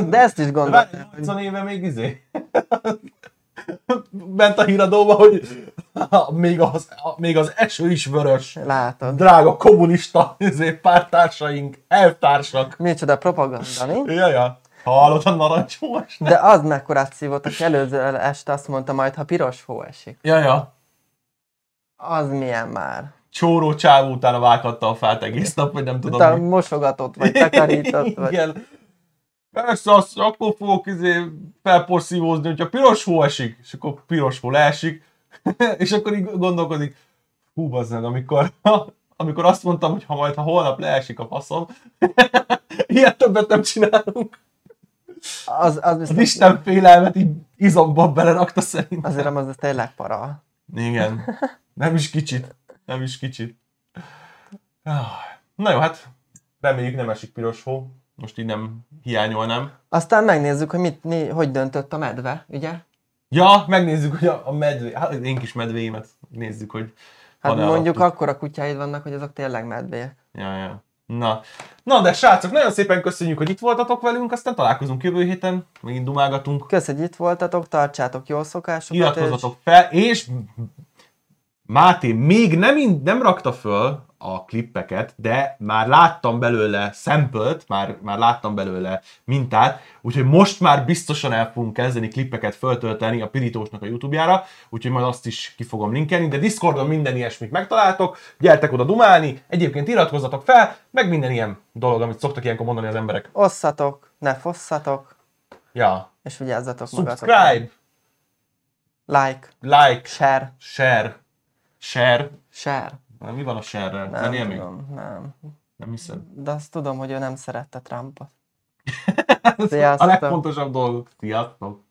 De ezt is hogy 80 éve még izé. <laughs> Bent a híradóba, hogy <laughs> még az, még az eső is vörös. látod. Drága kommunista izé, pártársaink, elvtársak. Micsoda propaganda, mi? Ja, ja. Hallod a narancsós? De az mekkorát szívott, aki előző este azt mondta majd, ha piros hó esik. Ja, ja. Az milyen már? Csóró csávó utána vághatta a fát egész nap, vagy nem tudom Utána mi. mosogatott, vagy takarított, <laughs> vagy... Igen. Persze, azt, akkor fogok izé felporszívózni, hogyha piros hó esik, és akkor piros hó leesik, <laughs> és akkor így gondolkodik, hú, bazdmeg, amikor, <laughs> amikor azt mondtam, hogy ha majd, ha holnap leesik a faszom, ilyet többet nem csinálunk. Az, az Az Isten félelmet így izomba belerakta szerintem. azért az, az tényleg para. Igen. Nem is kicsit. Nem is kicsit. Na jó, hát reméljük nem esik piros hó. Most így nem hiányolnám. Aztán megnézzük, hogy mit, mi, hogy döntött a medve, ugye? Ja, megnézzük, hogy a, a medvé, hát én kis medvéimet nézzük, hogy Hát mondjuk alapjuk. akkora kutyáid vannak, hogy azok tényleg medvék. Ja, ja. Na. Na, de srácok, nagyon szépen köszönjük, hogy itt voltatok velünk, aztán találkozunk jövő héten, megint dumálgatunk. Kösz, hogy itt voltatok, tartsátok jó szokásokat. Iratkozzatok fel, és Máté még nem, nem rakta föl a klippeket, de már láttam belőle szempölt, már, már láttam belőle mintát, úgyhogy most már biztosan el fogunk kezdeni klippeket föltölteni a Pirítósnak a YouTube-jára, úgyhogy majd azt is ki fogom linkelni, de Discordon minden ilyesmit megtaláltok, gyertek oda dumálni, egyébként iratkozzatok fel, meg minden ilyen dolog, amit szoktak ilyenkor mondani az emberek. Osszatok, ne fosszatok, Ja, és vigyázzatok magatokra. subscribe, Like, like, share, share, share, share. Na, mi van a share-rel? Nem még? tudom, nem. Nem hiszem. De azt tudom, hogy ő nem szerette Trumpot. <laughs> a legfontosabb dolgok. Sziasztok!